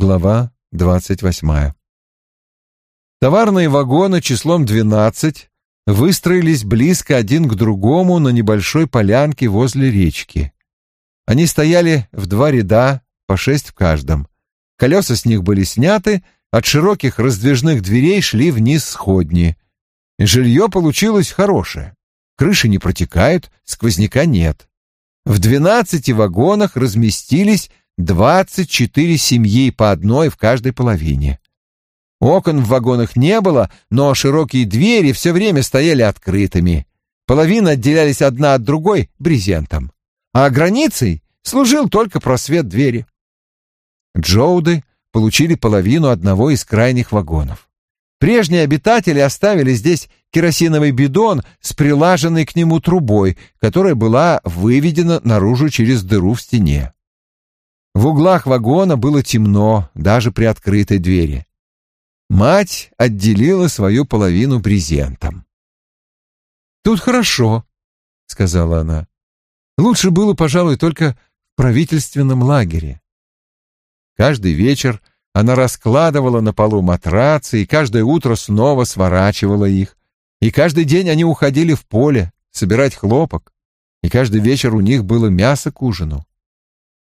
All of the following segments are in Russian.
Глава двадцать восьмая. Товарные вагоны числом двенадцать выстроились близко один к другому на небольшой полянке возле речки. Они стояли в два ряда, по шесть в каждом. Колеса с них были сняты, от широких раздвижных дверей шли вниз сходни. Жилье получилось хорошее. Крыши не протекают, сквозняка нет. В двенадцати вагонах разместились двадцать четыре семьи по одной в каждой половине. Окон в вагонах не было, но широкие двери все время стояли открытыми. Половины отделялись одна от другой брезентом, а границей служил только просвет двери. Джоуды получили половину одного из крайних вагонов. Прежние обитатели оставили здесь керосиновый бидон с прилаженной к нему трубой, которая была выведена наружу через дыру в стене. В углах вагона было темно, даже при открытой двери. Мать отделила свою половину брезентом. «Тут хорошо», — сказала она. «Лучше было, пожалуй, только в правительственном лагере». Каждый вечер она раскладывала на полу матрацы и каждое утро снова сворачивала их. И каждый день они уходили в поле собирать хлопок, и каждый вечер у них было мясо к ужину.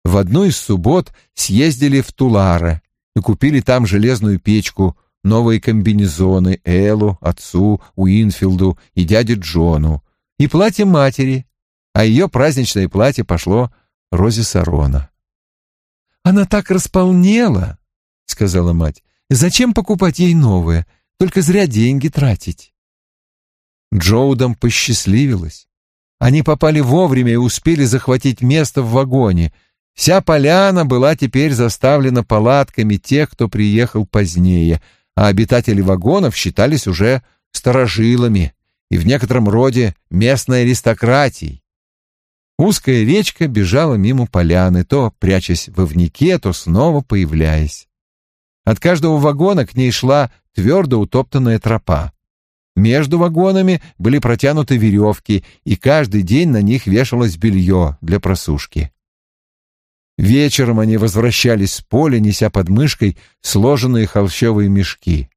В одну из суббот съездили в Туларе и купили там железную печку, новые комбинезоны Эллу, отцу, Уинфилду и дяде Джону, и платье матери, а ее праздничное платье пошло Розе Сарона. «Она так располнела», — сказала мать. «Зачем покупать ей новое? Только зря деньги тратить». Джоудам посчастливилось. Они попали вовремя и успели захватить место в вагоне. Вся поляна была теперь заставлена палатками тех, кто приехал позднее — а обитатели вагонов считались уже старожилами и в некотором роде местной аристократией. Узкая речка бежала мимо поляны, то прячась в овнике, то снова появляясь. От каждого вагона к ней шла твердо утоптанная тропа. Между вагонами были протянуты веревки, и каждый день на них вешалось белье для просушки. Вечером они возвращались с поля, неся под мышкой сложенные холщовые мешки.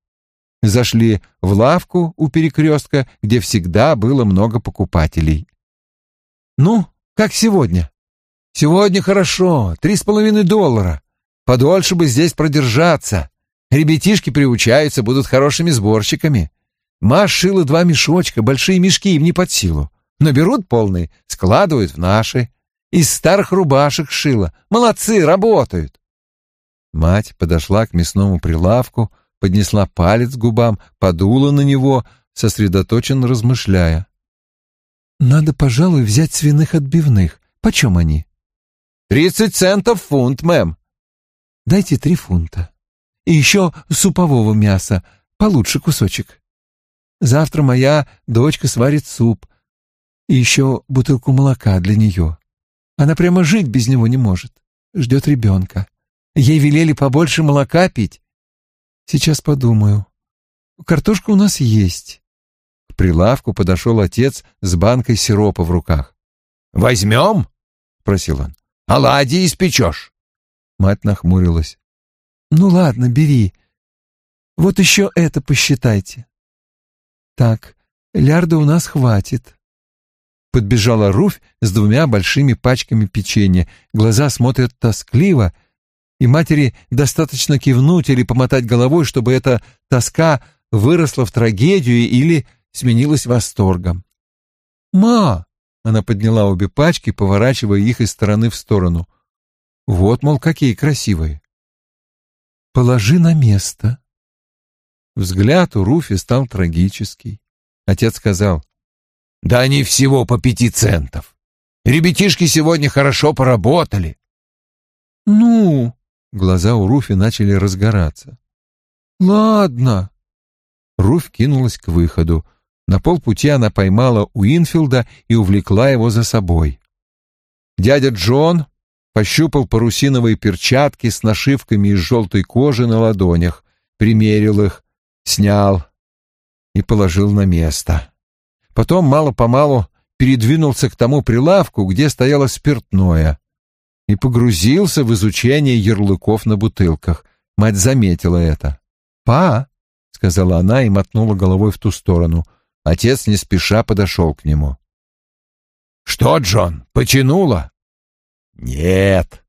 Зашли в лавку у перекрестка, где всегда было много покупателей. «Ну, как сегодня?» «Сегодня хорошо, три с половиной доллара. Подольше бы здесь продержаться. Ребятишки приучаются, будут хорошими сборщиками. Маш шила два мешочка, большие мешки им не под силу. Но берут полные, складывают в наши. Из старых рубашек шила. Молодцы, работают. Мать подошла к мясному прилавку, поднесла палец к губам, подула на него, сосредоточенно размышляя. «Надо, пожалуй, взять свиных отбивных. Почем они?» «Тридцать центов фунт, мэм». «Дайте три фунта. И еще супового мяса, получше кусочек. Завтра моя дочка сварит суп. И еще бутылку молока для нее. Она прямо жить без него не может. Ждет ребенка. Ей велели побольше молока пить. Сейчас подумаю. Картошка у нас есть. К прилавку подошел отец с банкой сиропа в руках. «Возьмем?» — просил он. «Оладьи испечешь?» Мать нахмурилась. «Ну ладно, бери. Вот еще это посчитайте». «Так, лярда у нас хватит». Подбежала Руфь с двумя большими пачками печенья. Глаза смотрят тоскливо, и матери достаточно кивнуть или помотать головой, чтобы эта тоска выросла в трагедию или сменилась восторгом. «Ма!» — она подняла обе пачки, поворачивая их из стороны в сторону. «Вот, мол, какие красивые!» «Положи на место!» Взгляд у Руфи стал трагический. Отец сказал, да они всего по пяти центов. Ребятишки сегодня хорошо поработали. Ну, глаза у Руфи начали разгораться. Ладно. Руфь кинулась к выходу. На полпути она поймала Уинфилда и увлекла его за собой. Дядя Джон пощупал парусиновые перчатки с нашивками из желтой кожи на ладонях, примерил их, снял и положил на место. Потом мало-помалу передвинулся к тому прилавку, где стояло спиртное, и погрузился в изучение ярлыков на бутылках. Мать заметила это. «Па!» — сказала она и мотнула головой в ту сторону. Отец не спеша подошел к нему. «Что, Джон, потянуло?» «Нет».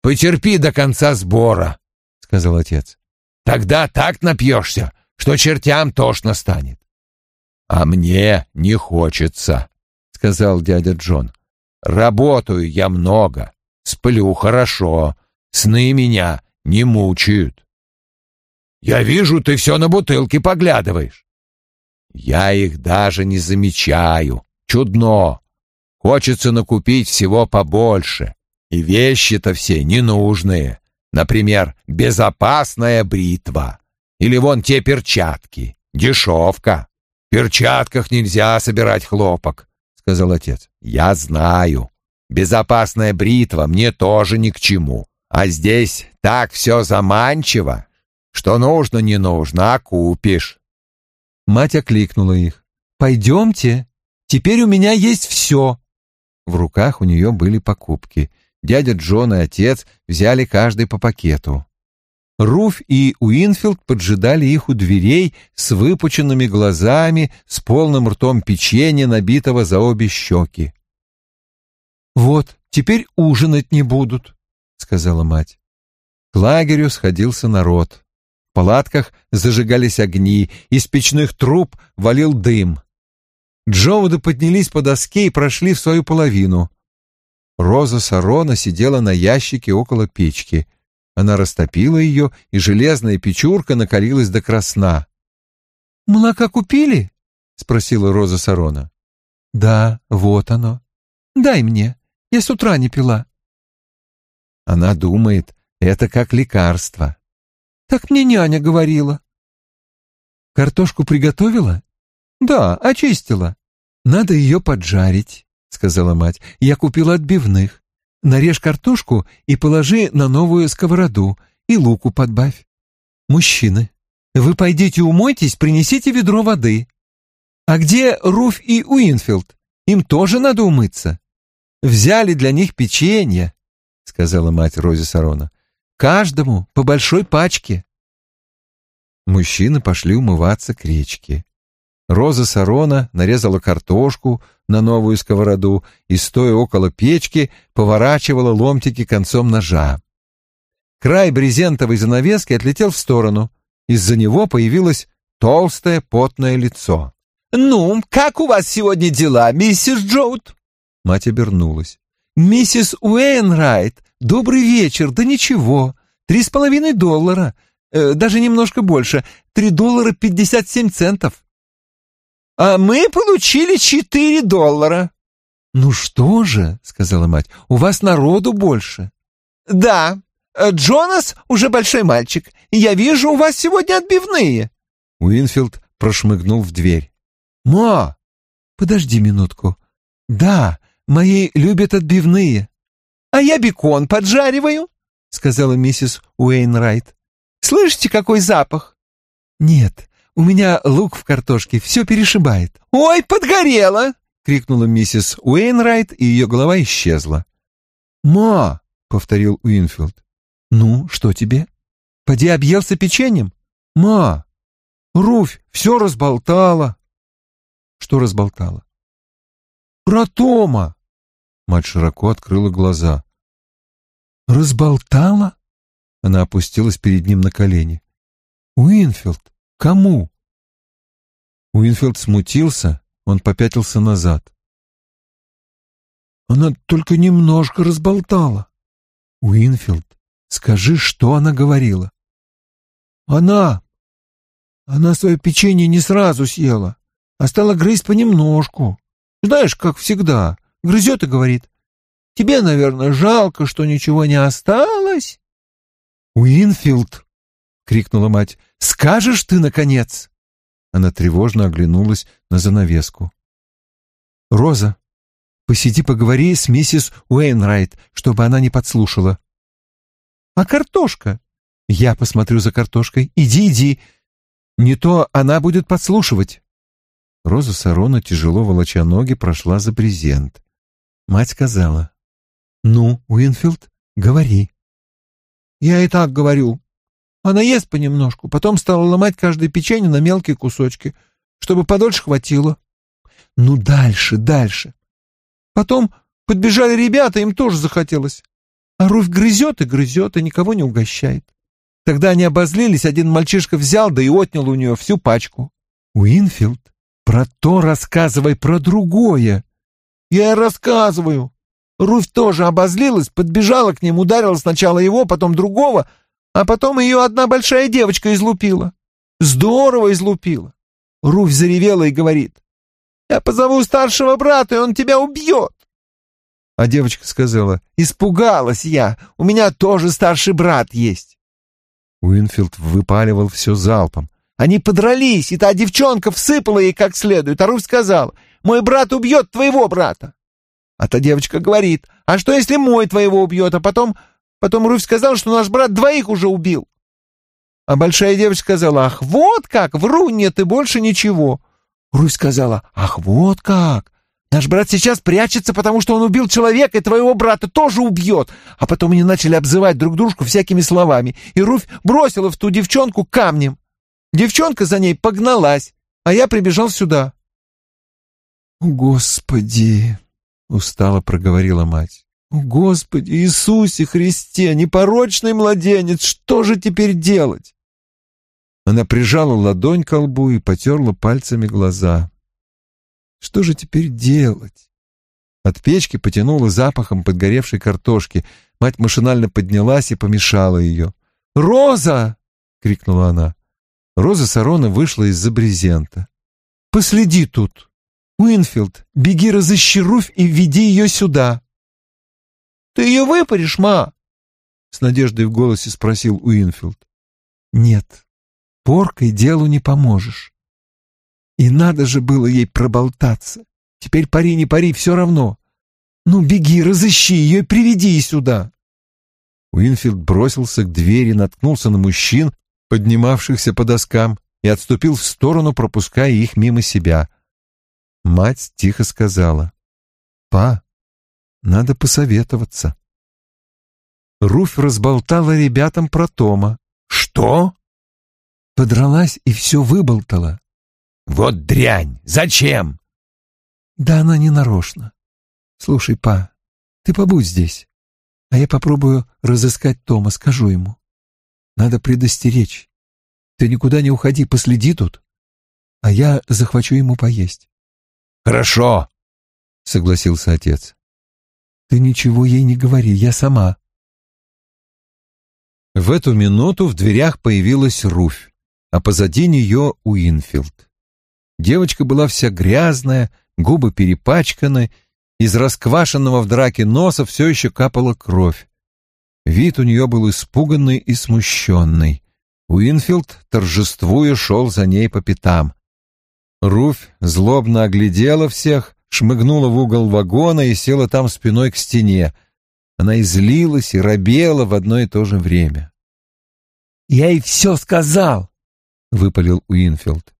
«Потерпи до конца сбора», — сказал отец. «Тогда так напьешься, что чертям тошно станет». «А мне не хочется», — сказал дядя Джон. «Работаю я много, сплю хорошо, сны меня не мучают». «Я вижу, ты все на бутылки поглядываешь». «Я их даже не замечаю. Чудно. Хочется накупить всего побольше. И вещи-то все ненужные. Например, безопасная бритва. Или вон те перчатки. Дешевка. Перчатках нельзя собирать хлопок, сказал отец. Я знаю. Безопасная бритва мне тоже ни к чему. А здесь так все заманчиво, что нужно не нужно, а купишь. Мать окликнула их. «Пойдемте, теперь у меня есть все». В руках у нее были покупки — Дядя Джон и отец взяли каждый по пакету. Руф и Уинфилд поджидали их у дверей с выпученными глазами, с полным ртом печенья, набитого за обе щеки. «Вот, теперь ужинать не будут», — сказала мать. К лагерю сходился народ. В палатках зажигались огни, из печных труб валил дым. Джоуды поднялись по доске и прошли в свою половину. Роза Сарона сидела на ящике около печки. Она растопила ее, и железная печурка накалилась до красна. «Молока купили?» — спросила Роза Сарона. «Да, вот оно. Дай мне. Я с утра не пила». Она думает, это как лекарство. «Так мне няня говорила». «Картошку приготовила?» «Да, очистила. Надо ее поджарить сказала мать. «Я купила отбивных. Нарежь картошку и положи на новую сковороду, и луку подбавь. Мужчины, вы пойдите умойтесь, принесите ведро воды. А где Руф и Уинфилд? Им тоже надо умыться. Взяли для них печенье, — сказала мать Рози Сарона. Каждому по большой пачке. Мужчины пошли умываться к речке. Роза Сарона нарезала картошку на новую сковороду и, стоя около печки, поворачивала ломтики концом ножа. Край брезентовой занавески отлетел в сторону. Из-за него появилось толстое потное лицо. «Ну, как у вас сегодня дела, миссис Джоут?» Мать обернулась. «Миссис Уэйнрайт, добрый вечер, да ничего, три с половиной доллара, э, даже немножко больше, три доллара пятьдесят семь центов. А мы получили четыре доллара. Ну что же, сказала мать, у вас народу больше. Да, Джонас уже большой мальчик. Я вижу, у вас сегодня отбивные. Уинфилд прошмыгнул в дверь. Ма, подожди минутку. Да, мои любят отбивные. А я бекон поджариваю, сказала миссис Уэйнрайт. Слышите, какой запах? Нет, у меня лук в картошке, все перешибает». «Ой, подгорело!» — крикнула миссис Уэйнрайт, и ее голова исчезла. «Ма!» — повторил Уинфилд. «Ну, что тебе? Поди объелся печеньем? Ма! Руфь все разболтала!» «Что разболтала?» «Про Тома!» Мать широко открыла глаза. «Разболтала?» Она опустилась перед ним на колени. «Уинфилд, Кому? Уинфилд смутился, он попятился назад. Она только немножко разболтала. Уинфилд, скажи, что она говорила? Она... Она свое печенье не сразу съела, а стала грызть понемножку. Знаешь, как всегда, грызет и говорит. Тебе, наверное, жалко, что ничего не осталось? Уинфилд, — крикнула мать. «Скажешь ты, наконец!» Она тревожно оглянулась на занавеску. «Роза, посиди поговори с миссис Уэйнрайт, чтобы она не подслушала». «А картошка?» «Я посмотрю за картошкой. Иди, иди. Не то она будет подслушивать». Роза Сарона, тяжело волоча ноги, прошла за брезент. Мать сказала. «Ну, Уинфилд, говори». Я и так говорю. Она ест понемножку, потом стала ломать каждое печенье на мелкие кусочки, чтобы подольше хватило. Ну, дальше, дальше. Потом подбежали ребята, им тоже захотелось. А Руфь грызет и грызет, и никого не угощает. Тогда они обозлились, один мальчишка взял, да и отнял у нее всю пачку. Уинфилд, про то рассказывай, про другое. Я и рассказываю. Руфь тоже обозлилась, подбежала к ним, ударила сначала его, потом другого, а потом ее одна большая девочка излупила. Здорово излупила. Руфь заревела и говорит, «Я позову старшего брата, и он тебя убьет». А девочка сказала, «Испугалась я, у меня тоже старший брат есть». Уинфилд выпаливал все залпом. Они подрались, и та девчонка всыпала ей как следует, а Руфь сказала, «Мой брат убьет твоего брата». А та девочка говорит, «А что, если мой твоего убьет?» А потом Потом Руфь сказал, что наш брат двоих уже убил. А большая девочка сказала, ах, вот как, вру, нет и больше ничего. Руфь сказала, ах, вот как. Наш брат сейчас прячется, потому что он убил человека, и твоего брата тоже убьет. А потом они начали обзывать друг дружку всякими словами, и Руфь бросила в ту девчонку камнем. Девчонка за ней погналась, а я прибежал сюда. «Господи!» — устало проговорила мать. Господи Иисусе Христе, непорочный младенец, что же теперь делать? Она прижала ладонь к лбу и потерла пальцами глаза. Что же теперь делать? От печки потянуло запахом подгоревшей картошки. Мать машинально поднялась и помешала ее. «Роза!» — крикнула она. Роза Сарона вышла из-за брезента. «Последи тут! Уинфилд, беги разыщи Руфь и веди ее сюда!» Ты ее выпорешь, ма?» С надеждой в голосе спросил Уинфилд. «Нет, поркой делу не поможешь. И надо же было ей проболтаться. Теперь пари не пари, все равно. Ну, беги, разыщи ее и приведи сюда». Уинфилд бросился к двери, наткнулся на мужчин, поднимавшихся по доскам, и отступил в сторону, пропуская их мимо себя. Мать тихо сказала. «Па, надо посоветоваться. Руфь разболтала ребятам про Тома. «Что?» Подралась и все выболтала. «Вот дрянь! Зачем?» «Да она не нарочно. Слушай, па, ты побудь здесь, а я попробую разыскать Тома, скажу ему. Надо предостеречь. Ты никуда не уходи, последи тут, а я захвачу ему поесть». «Хорошо», — согласился отец. Ты ничего ей не говори, я сама. В эту минуту в дверях появилась Руфь, а позади нее Уинфилд. Девочка была вся грязная, губы перепачканы, из расквашенного в драке носа все еще капала кровь. Вид у нее был испуганный и смущенный. Уинфилд, торжествуя, шел за ней по пятам. Руфь злобно оглядела всех, шмыгнула в угол вагона и села там спиной к стене. Она и злилась и робела в одно и то же время. «Я ей все сказал!» — выпалил Уинфилд.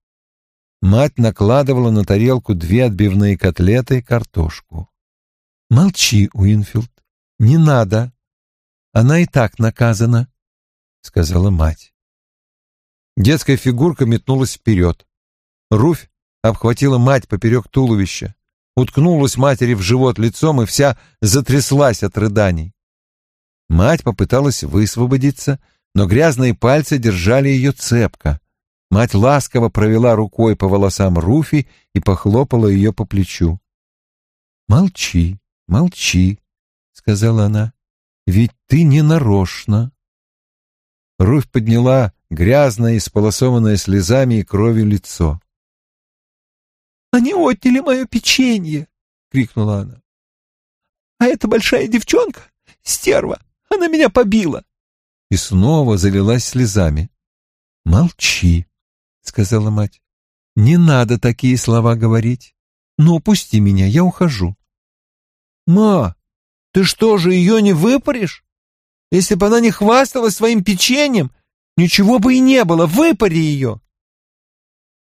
Мать накладывала на тарелку две отбивные котлеты и картошку. «Молчи, Уинфилд, не надо. Она и так наказана», — сказала мать. Детская фигурка метнулась вперед. Руфь обхватила мать поперек туловища уткнулась матери в живот лицом и вся затряслась от рыданий. Мать попыталась высвободиться, но грязные пальцы держали ее цепко. Мать ласково провела рукой по волосам Руфи и похлопала ее по плечу. «Молчи, молчи», — сказала она, — «ведь ты не нарочно». Руфь подняла грязное, исполосованное слезами и кровью лицо. Они отняли мое печенье!» — крикнула она. «А эта большая девчонка, стерва, она меня побила!» И снова залилась слезами. «Молчи!» — сказала мать. «Не надо такие слова говорить. Ну, пусти меня, я ухожу». «Ма, ты что же, ее не выпаришь? Если бы она не хвасталась своим печеньем, ничего бы и не было, выпари ее!»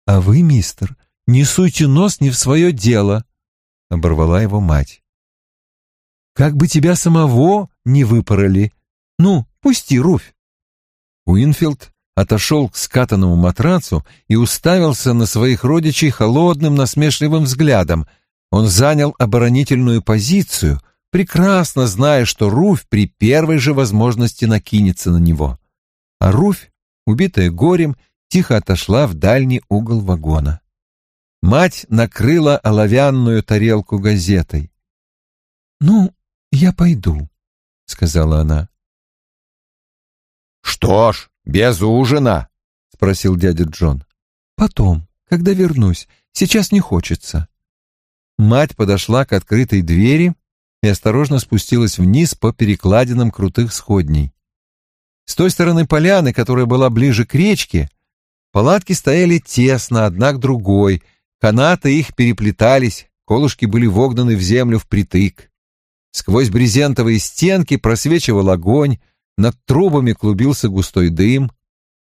«А вы, мистер, «Не суйте нос не в свое дело», — оборвала его мать. «Как бы тебя самого не выпороли. Ну, Пусти, Руфь. Уинфилд отошел к скатанному матрацу и уставился на своих родичей холодным насмешливым взглядом. Он занял оборонительную позицию, прекрасно зная, что Руфь при первой же возможности накинется на него. А Руфь, убитая горем, тихо отошла в дальний угол вагона. Мать накрыла оловянную тарелку газетой. «Ну, я пойду», — сказала она. «Что ж, без ужина?» — спросил дядя Джон. «Потом, когда вернусь. Сейчас не хочется». Мать подошла к открытой двери и осторожно спустилась вниз по перекладинам крутых сходней. С той стороны поляны, которая была ближе к речке, палатки стояли тесно одна к другой, канаты их переплетались, колышки были вогнаны в землю впритык. Сквозь брезентовые стенки просвечивал огонь, над трубами клубился густой дым.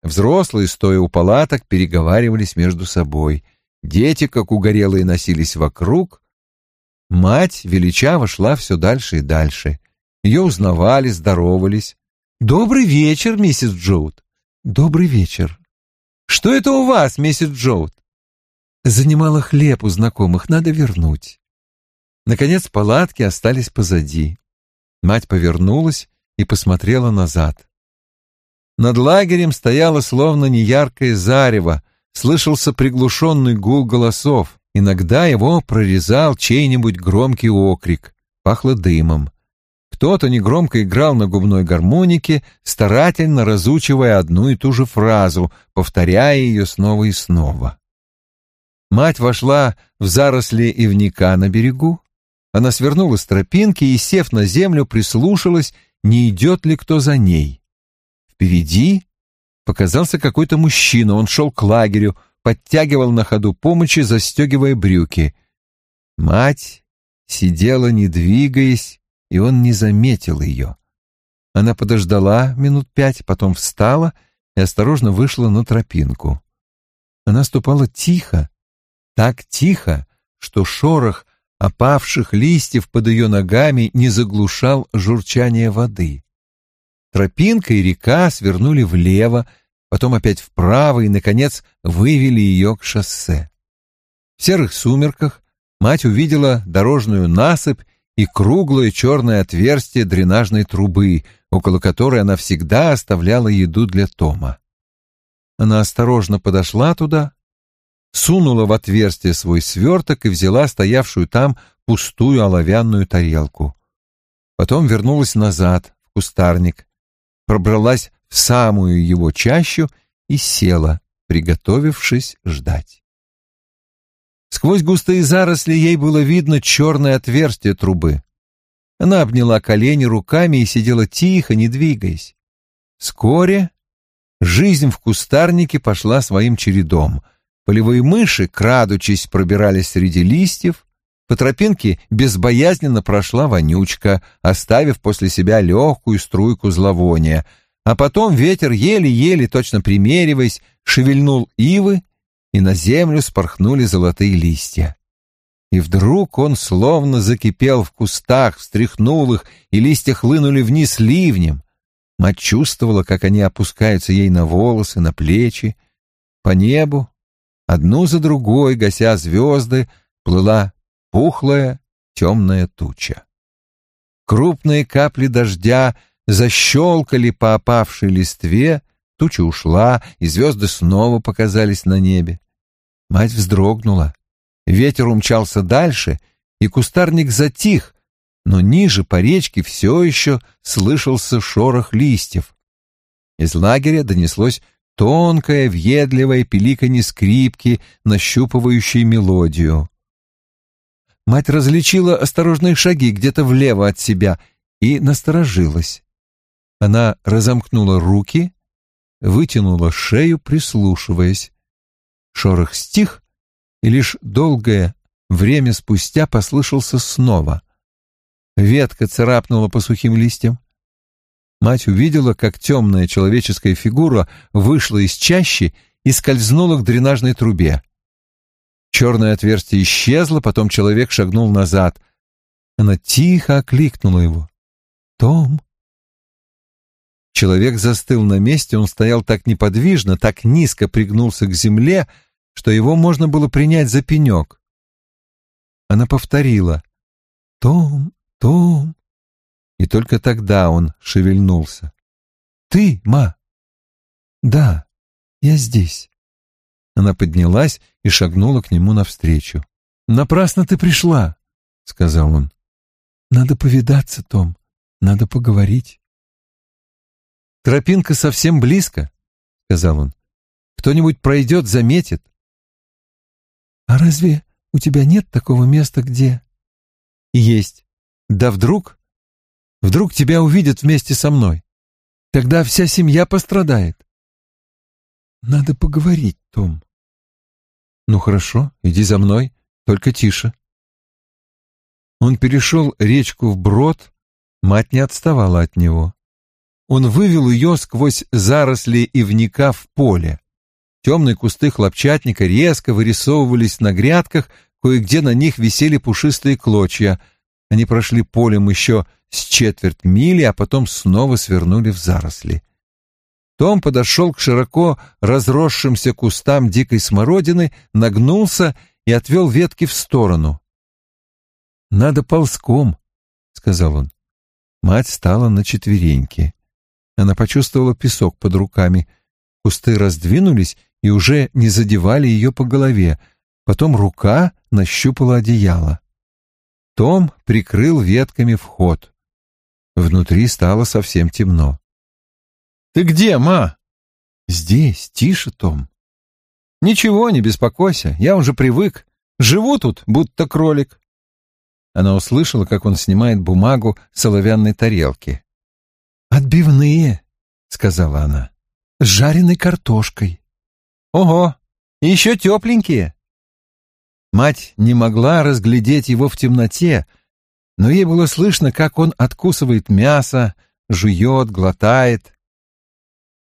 Взрослые, стоя у палаток, переговаривались между собой. Дети, как угорелые, носились вокруг. Мать величаво шла все дальше и дальше. Ее узнавали, здоровались. «Добрый вечер, миссис Джоуд». «Добрый вечер». «Что это у вас, миссис Джоуд?» «Занимала хлеб у знакомых, надо вернуть». Наконец палатки остались позади. Мать повернулась и посмотрела назад. Над лагерем стояло словно неяркое зарево, слышался приглушенный гул голосов. Иногда его прорезал чей-нибудь громкий окрик, пахло дымом. Кто-то негромко играл на губной гармонике, старательно разучивая одну и ту же фразу, повторяя ее снова и снова. Мать вошла в заросли ивника на берегу. Она свернула с тропинки и, сев на землю, прислушалась не идет ли кто за ней. Впереди показался какой-то мужчина, он шел к лагерю, подтягивал на ходу помощи, застегивая брюки. Мать сидела, не двигаясь, и он не заметил ее. Она подождала минут пять, потом встала и осторожно вышла на тропинку. Она ступала тихо, так тихо, что шорох опавших листьев под ее ногами не заглушал журчание воды. Тропинка и река свернули влево, потом опять вправо и, наконец, вывели ее к шоссе. В серых сумерках мать увидела дорожную насыпь и круглое черное отверстие дренажной трубы, около которой она всегда оставляла еду для Тома. Она осторожно подошла туда, сунула в отверстие свой сверток и взяла стоявшую там пустую оловянную тарелку. Потом вернулась назад, в кустарник, пробралась в самую его чащу и села, приготовившись ждать. Сквозь густые заросли ей было видно черное отверстие трубы. Она обняла колени руками и сидела тихо, не двигаясь. Вскоре жизнь в кустарнике пошла своим чередом — Полевые мыши, крадучись, пробирались среди листьев. По тропинке безбоязненно прошла вонючка, оставив после себя легкую струйку зловония. А потом ветер, еле-еле, точно примериваясь, шевельнул ивы, и на землю спорхнули золотые листья. И вдруг он словно закипел в кустах, встряхнул их, и листья хлынули вниз ливнем. Мать чувствовала, как они опускаются ей на волосы, на плечи. По небу, Одну за другой, гася звезды, плыла пухлая темная туча. Крупные капли дождя защелкали по опавшей листве, туча ушла, и звезды снова показались на небе. Мать вздрогнула. Ветер умчался дальше, и кустарник затих, но ниже по речке все еще слышался шорох листьев. Из лагеря донеслось тонкое, въедливое пиликанье скрипки, нащупывающей мелодию. Мать различила осторожные шаги где-то влево от себя и насторожилась. Она разомкнула руки, вытянула шею, прислушиваясь. Шорох стих, и лишь долгое время спустя послышался снова. Ветка царапнула по сухим листьям. Мать увидела, как темная человеческая фигура вышла из чащи и скользнула к дренажной трубе. Черное отверстие исчезло, потом человек шагнул назад. Она тихо окликнула его. «Том!» Человек застыл на месте, он стоял так неподвижно, так низко пригнулся к земле, что его можно было принять за пенек. Она повторила «Том, Том». И только тогда он шевельнулся. «Ты, ма?» «Да, я здесь». Она поднялась и шагнула к нему навстречу. «Напрасно ты пришла», — сказал он. «Надо повидаться, Том, надо поговорить». «Тропинка совсем близко», — сказал он. «Кто-нибудь пройдет, заметит». «А разве у тебя нет такого места, где...» «Есть. Да вдруг... Вдруг тебя увидят вместе со мной. Тогда вся семья пострадает». «Надо поговорить, Том». «Ну хорошо, иди за мной, только тише». Он перешел речку вброд, мать не отставала от него он вывел ее сквозь заросли ивника в поле. Темные кусты хлопчатника резко вырисовывались на грядках, кое-где на них висели пушистые клочья. Они прошли полем еще с четверть мили, а потом снова свернули в заросли. Том подошел к широко разросшимся кустам дикой смородины, нагнулся и отвел ветки в сторону. «Надо ползком», — сказал он. Мать стала на четвереньки. Она почувствовала песок под руками. Кусты раздвинулись и уже не задевали ее по голове. Потом рука нащупала одеяло. Том прикрыл ветками вход. Внутри стало совсем темно. «Ты где, ма?» «Здесь, тише, Том». «Ничего, не беспокойся, я уже привык. Живу тут, будто кролик». Она услышала, как он снимает бумагу с оловянной тарелки. «Отбивные», — сказала она, — «с жареной картошкой». «Ого, еще тепленькие». Мать не могла разглядеть его в темноте, но ей было слышно, как он откусывает мясо, жует, глотает.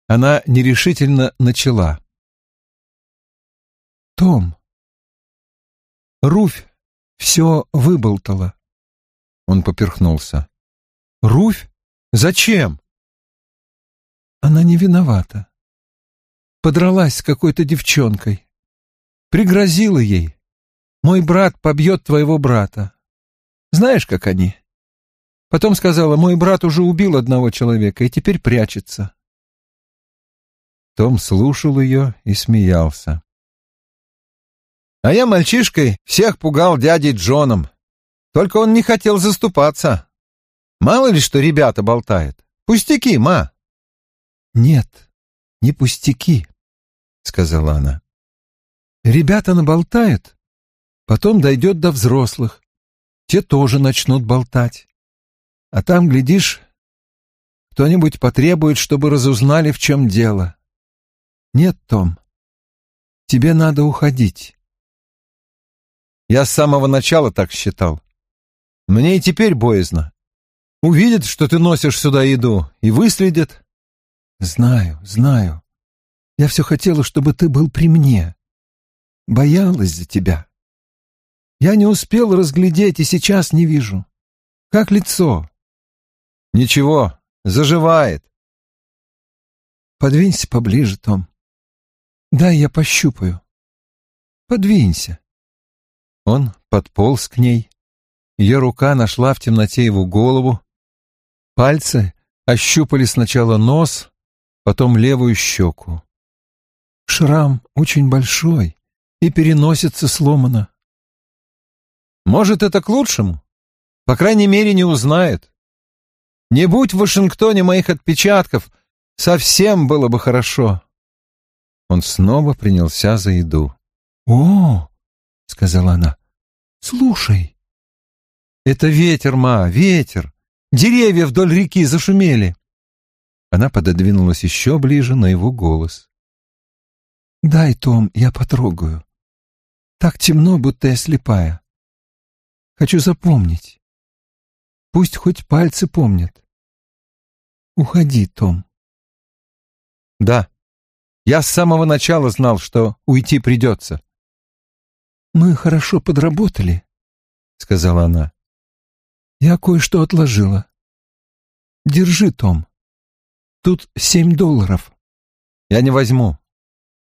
Она нерешительно начала. «Том, Руфь все выболтала». Он поперхнулся. «Руфь? Зачем? Она не виновата. Подралась с какой-то девчонкой. Пригрозила ей. Мой брат побьет твоего брата. Знаешь, как они? Потом сказала, мой брат уже убил одного человека и теперь прячется. Том слушал ее и смеялся. А я мальчишкой всех пугал дядей Джоном. Только он не хотел заступаться. Мало ли что ребята болтают. Пустяки, ма. Нет, не пустяки, сказала она. Ребята наболтают, потом дойдет до взрослых. Те тоже начнут болтать. А там, глядишь, кто-нибудь потребует, чтобы разузнали, в чем дело. Нет, Том, тебе надо уходить. Я с самого начала так считал. Мне и теперь боязно. Увидят, что ты носишь сюда еду, и выследят. Знаю, знаю. Я все хотела, чтобы ты был при мне. Боялась за тебя. Я не успел разглядеть и сейчас не вижу. Как лицо? Ничего, заживает. Подвинься поближе, Том. Да, я пощупаю. Подвинься. Он подполз к ней. Ее рука нашла в темноте его голову, Пальцы ощупали сначала нос, потом левую щеку. Шрам очень большой и переносится сломано. Может, это к лучшему? По крайней мере, не узнают. Не будь в Вашингтоне моих отпечатков, совсем было бы хорошо. Он снова принялся за еду. «О!» — сказала она. «Слушай». «Это ветер, ма, ветер. Деревья вдоль реки зашумели. Она пододвинулась еще ближе на его голос. «Дай, Том, я потрогаю. Так темно, будто я слепая. Хочу запомнить. Пусть хоть пальцы помнят. Уходи, Том». «Да, я с самого начала знал, что уйти придется». «Мы хорошо подработали», — сказала она. Я кое-что отложила. Держи, Том. Тут семь долларов. Я не возьму.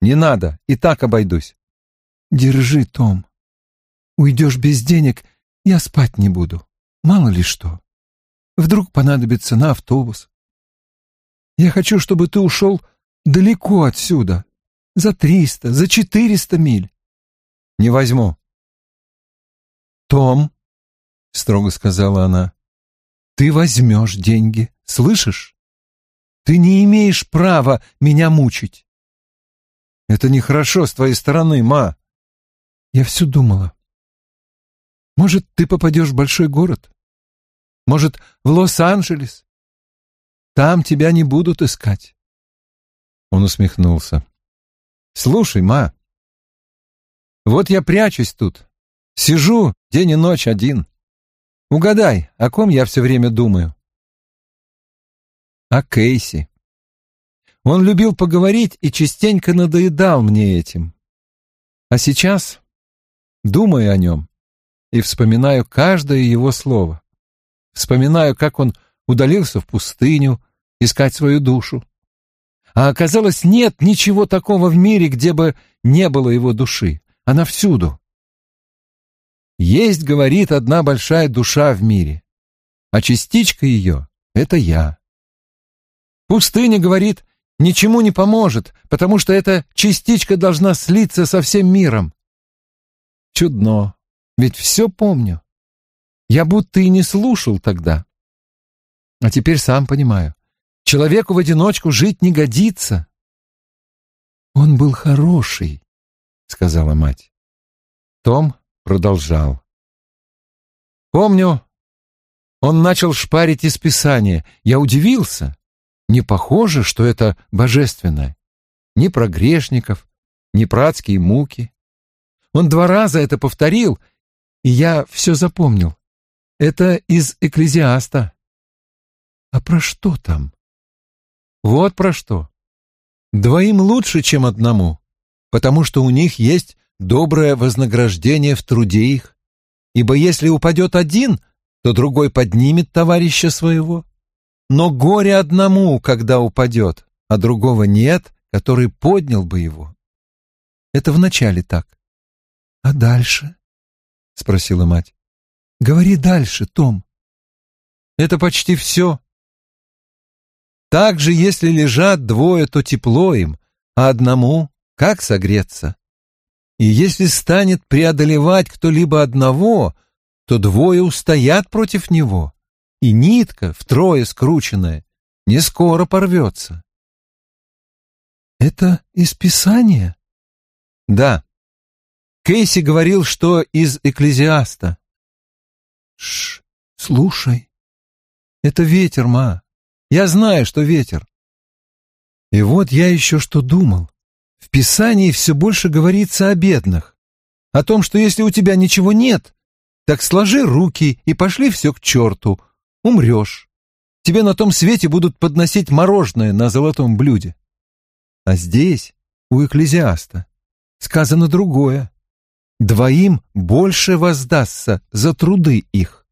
Не надо, и так обойдусь. Держи, Том. Уйдешь без денег, я спать не буду. Мало ли что. Вдруг понадобится на автобус. Я хочу, чтобы ты ушел далеко отсюда. За триста, за четыреста миль. Не возьму. Том, — строго сказала она, — ты возьмешь деньги, слышишь? Ты не имеешь права меня мучить. Это нехорошо с твоей стороны, ма. Я все думала. Может, ты попадешь в большой город? Может, в Лос-Анджелес? Там тебя не будут искать. Он усмехнулся. Слушай, ма, вот я прячусь тут, сижу день и ночь один. Угадай, о ком я все время думаю? О Кейси. Он любил поговорить и частенько надоедал мне этим. А сейчас думаю о нем и вспоминаю каждое его слово. Вспоминаю, как он удалился в пустыню искать свою душу. А оказалось, нет ничего такого в мире, где бы не было его души. Она всюду. Есть, говорит, одна большая душа в мире, а частичка ее — это я. Пустыня, говорит, ничему не поможет, потому что эта частичка должна слиться со всем миром. Чудно, ведь все помню. Я будто и не слушал тогда. А теперь сам понимаю. Человеку в одиночку жить не годится. Он был хороший, сказала мать. Том продолжал. Помню, он начал шпарить из Писания. Я удивился. Не похоже, что это божественное. Ни про грешников, ни про адские муки. Он два раза это повторил, и я все запомнил. Это из Экклезиаста. А про что там? Вот про что. Двоим лучше, чем одному, потому что у них есть доброе вознаграждение в труде их. Ибо если упадет один, то другой поднимет товарища своего. Но горе одному, когда упадет, а другого нет, который поднял бы его. Это вначале так. — А дальше? — спросила мать. Говори дальше, Том. Это почти все. Также, если лежат двое, то тепло им, а одному как согреться? И если станет преодолевать кто-либо одного, то двое устоят против него, и нитка, втрое скрученная, не скоро порвется. Это из Писания? Да. Кейси говорил, что из Экклезиаста. Шш, слушай. Это ветер, ма. Я знаю, что ветер. И вот я еще что думал. В Писании все больше говорится о бедных. О том, что если у тебя ничего нет, так сложи руки и пошли все к черту. Умрешь. Тебе на том свете будут подносить мороженое на золотом блюде. А здесь, у Экклезиаста, сказано другое двоим больше воздастся за труды их.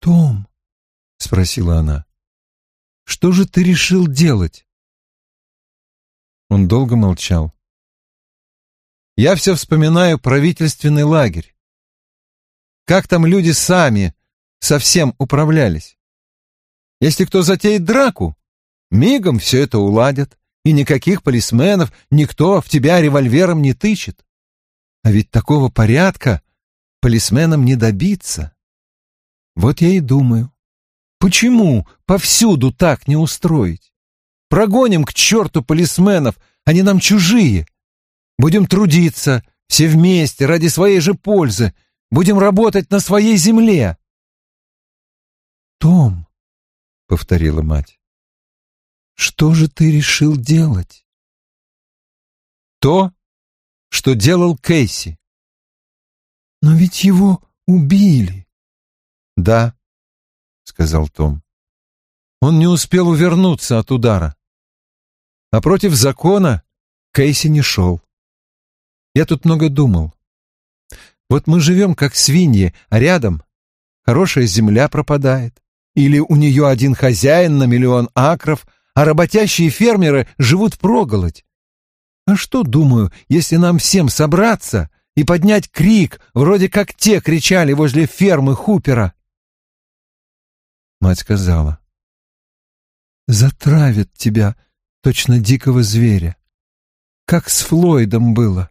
«Том», — спросила она, — «что же ты решил делать?» Он долго молчал. «Я все вспоминаю правительственный лагерь. Как там люди сами совсем управлялись? Если кто затеет драку, мигом все это уладят, и никаких полисменов никто в тебя револьвером не тычет. А ведь такого порядка полисменам не добиться. Вот я и думаю, почему повсюду так не устроить? Прогоним к черту полисменов, они нам чужие. Будем трудиться, все вместе, ради своей же пользы. Будем работать на своей земле. «Том», — повторила мать, — «что же ты решил делать?» «То, что делал Кейси. Но ведь его убили. Да, сказал Том. Он не успел увернуться от удара. А против закона Кейси не шел. Я тут много думал. Вот мы живем как свиньи, а рядом хорошая земля пропадает. Или у нее один хозяин на миллион акров, а работящие фермеры живут впроголодь. А что, думаю, если нам всем собраться и поднять крик, вроде как те кричали возле фермы Хупера? Мать сказала. Затравят тебя, точно дикого зверя. Как с Флойдом было.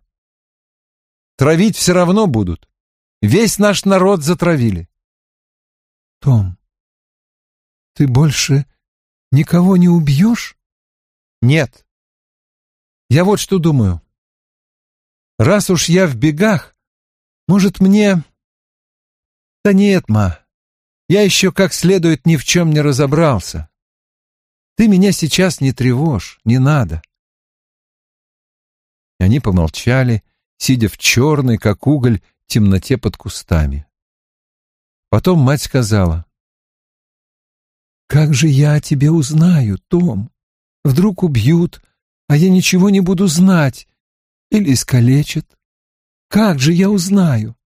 Травить все равно будут. Весь наш народ затравили. Том, ты больше никого не убьешь? Нет. Я вот что думаю. Раз уж я в бегах, может, мне... Да нет, ма, я еще как следует ни в чем не разобрался. Ты меня сейчас не тревожь, не надо. Они помолчали, сидя в черной, как уголь, темноте под кустами. Потом мать сказала, «Как же я о тебе узнаю, Том? Вдруг убьют, а я ничего не буду знать, или искалечат. Как же я узнаю?»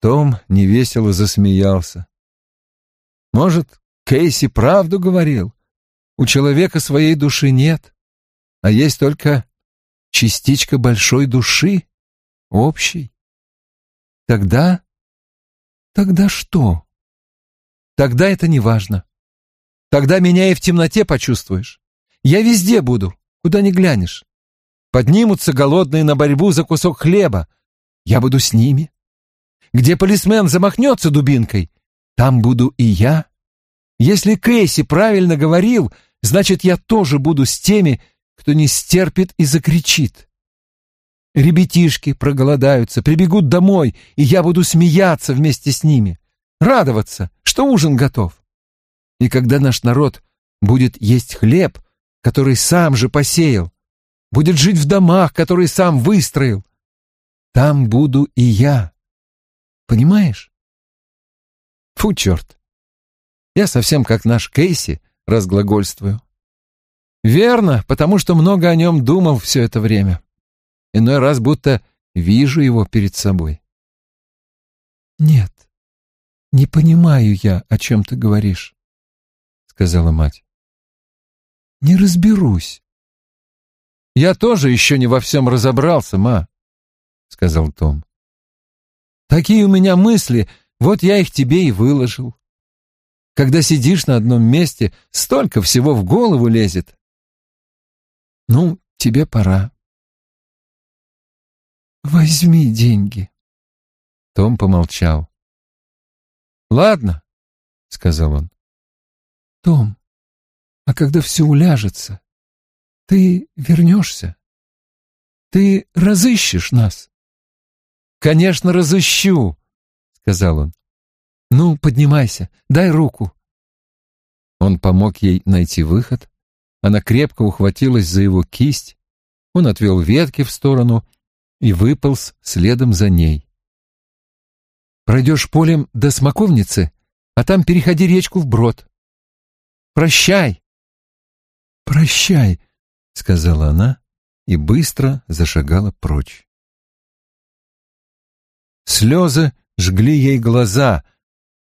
Том невесело засмеялся. «Может, Кейси правду говорил? У человека своей души нет, а есть только частичка большой души, общей. Тогда... Тогда что? Тогда это не важно. Тогда меня и в темноте почувствуешь. Я везде буду, куда ни глянешь. Поднимутся голодные на борьбу за кусок хлеба. Я буду с ними. Где полисмен замахнется дубинкой, там буду и я. Если Кэсси правильно говорил, значит, я тоже буду с теми, кто не стерпит и закричит. Ребятишки проголодаются, прибегут домой, и я буду смеяться вместе с ними, радоваться, что ужин готов. И когда наш народ будет есть хлеб, который сам же посеял, будет жить в домах, которые сам выстроил, там буду и я. Понимаешь? Фу, черт. Я совсем как наш Кейси разглагольствую. Верно, потому что много о нем думал все это время. Иной раз будто вижу его перед собой. «Нет, не понимаю я, о чем ты говоришь», — сказала мать. «Не разберусь». «Я тоже еще не во всем разобрался, ма», — сказал Том. «Такие у меня мысли, вот я их тебе и выложил. Когда сидишь на одном месте, столько всего в голову лезет. Ну, тебе пора. Возьми деньги. Том помолчал. Ладно, сказал он. Том, а когда все уляжется, ты вернешься? Ты разыщешь нас? Конечно, разыщу, сказал он. Ну, поднимайся, дай руку. Он помог ей найти выход, она крепко ухватилась за его кисть, он отвел ветки в сторону и выполз следом за ней. «Пройдешь полем до смоковницы, а там переходи речку вброд. Прощай!» «Прощай!» — сказала она и быстро зашагала прочь. Слезы жгли ей глаза,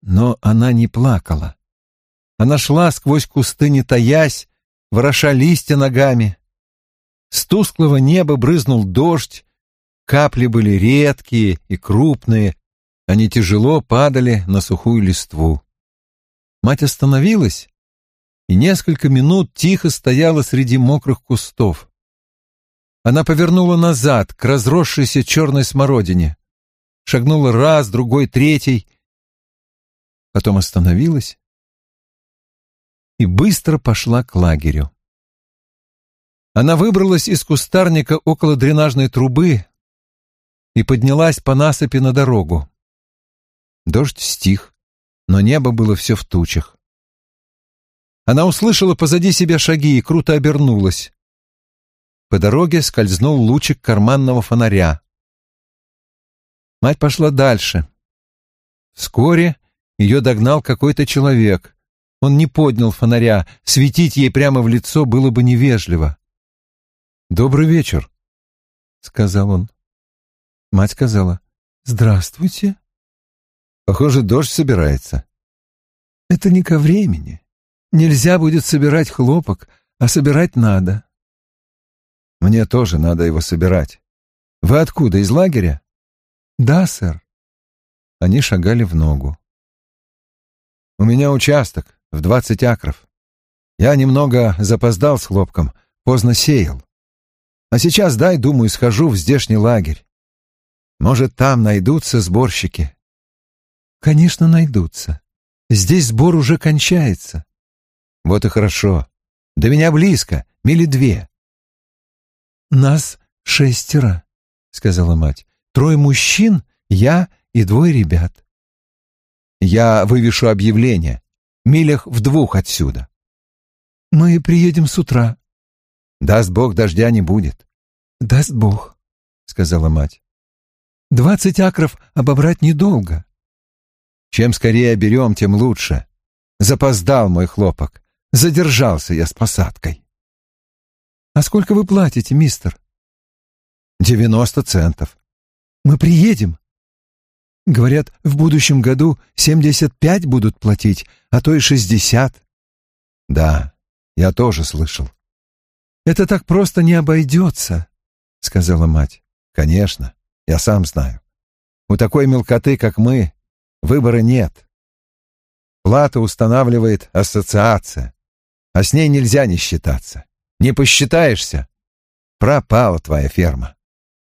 но она не плакала. Она шла сквозь кусты, не таясь, вороша листья ногами. С тусклого неба брызнул дождь, капли были редкие и крупные, они тяжело падали на сухую листву. Мать остановилась и несколько минут тихо стояла среди мокрых кустов. Она повернула назад, к разросшейся черной смородине. Шагнула раз, другой, третий. Потом остановилась и быстро пошла к лагерю. Она выбралась из кустарника около дренажной трубы и поднялась по насыпи на дорогу. Дождь стих, но небо было все в тучах. Она услышала позади себя шаги и круто обернулась. По дороге скользнул лучик карманного фонаря. Мать пошла дальше. Вскоре ее догнал какой-то человек. Он не поднял фонаря, светить ей прямо в лицо было бы невежливо. «Добрый вечер», — сказал он. Мать сказала, «Здравствуйте». «Похоже, дождь собирается». Это не ко времени. Нельзя будет собирать хлопок, а собирать надо. Мне тоже надо его собирать. Вы откуда, из лагеря? Да, сэр. Они шагали в ногу. У меня участок в двадцать акров. Я немного запоздал с хлопком, поздно сеял. А сейчас дай, думаю, схожу в здешний лагерь. Может, там найдутся сборщики. Конечно, найдутся. Здесь сбор уже кончается. Вот и хорошо. До меня близко, мили две. Нас шестеро, сказала мать. Трое мужчин, я и двое ребят. Я вывешу объявление. Милях в двух отсюда. Мы приедем с утра. Даст Бог, дождя не будет. Даст Бог, сказала мать. Двадцать акров обобрать недолго. Чем скорее берем, тем лучше. Запоздал мой хлопок. Задержался я с посадкой. А сколько вы платите, мистер? Девяносто центов. Мы приедем. Говорят, в будущем году семьдесят пять будут платить, а то и шестьдесят. Да, я тоже слышал. Это так просто не обойдется, сказала мать. Конечно, я сам знаю. У такой мелкоты, как мы, Выбора нет. Плата устанавливает ассоциация, а с ней нельзя не считаться. Не посчитаешься — пропала твоя ферма.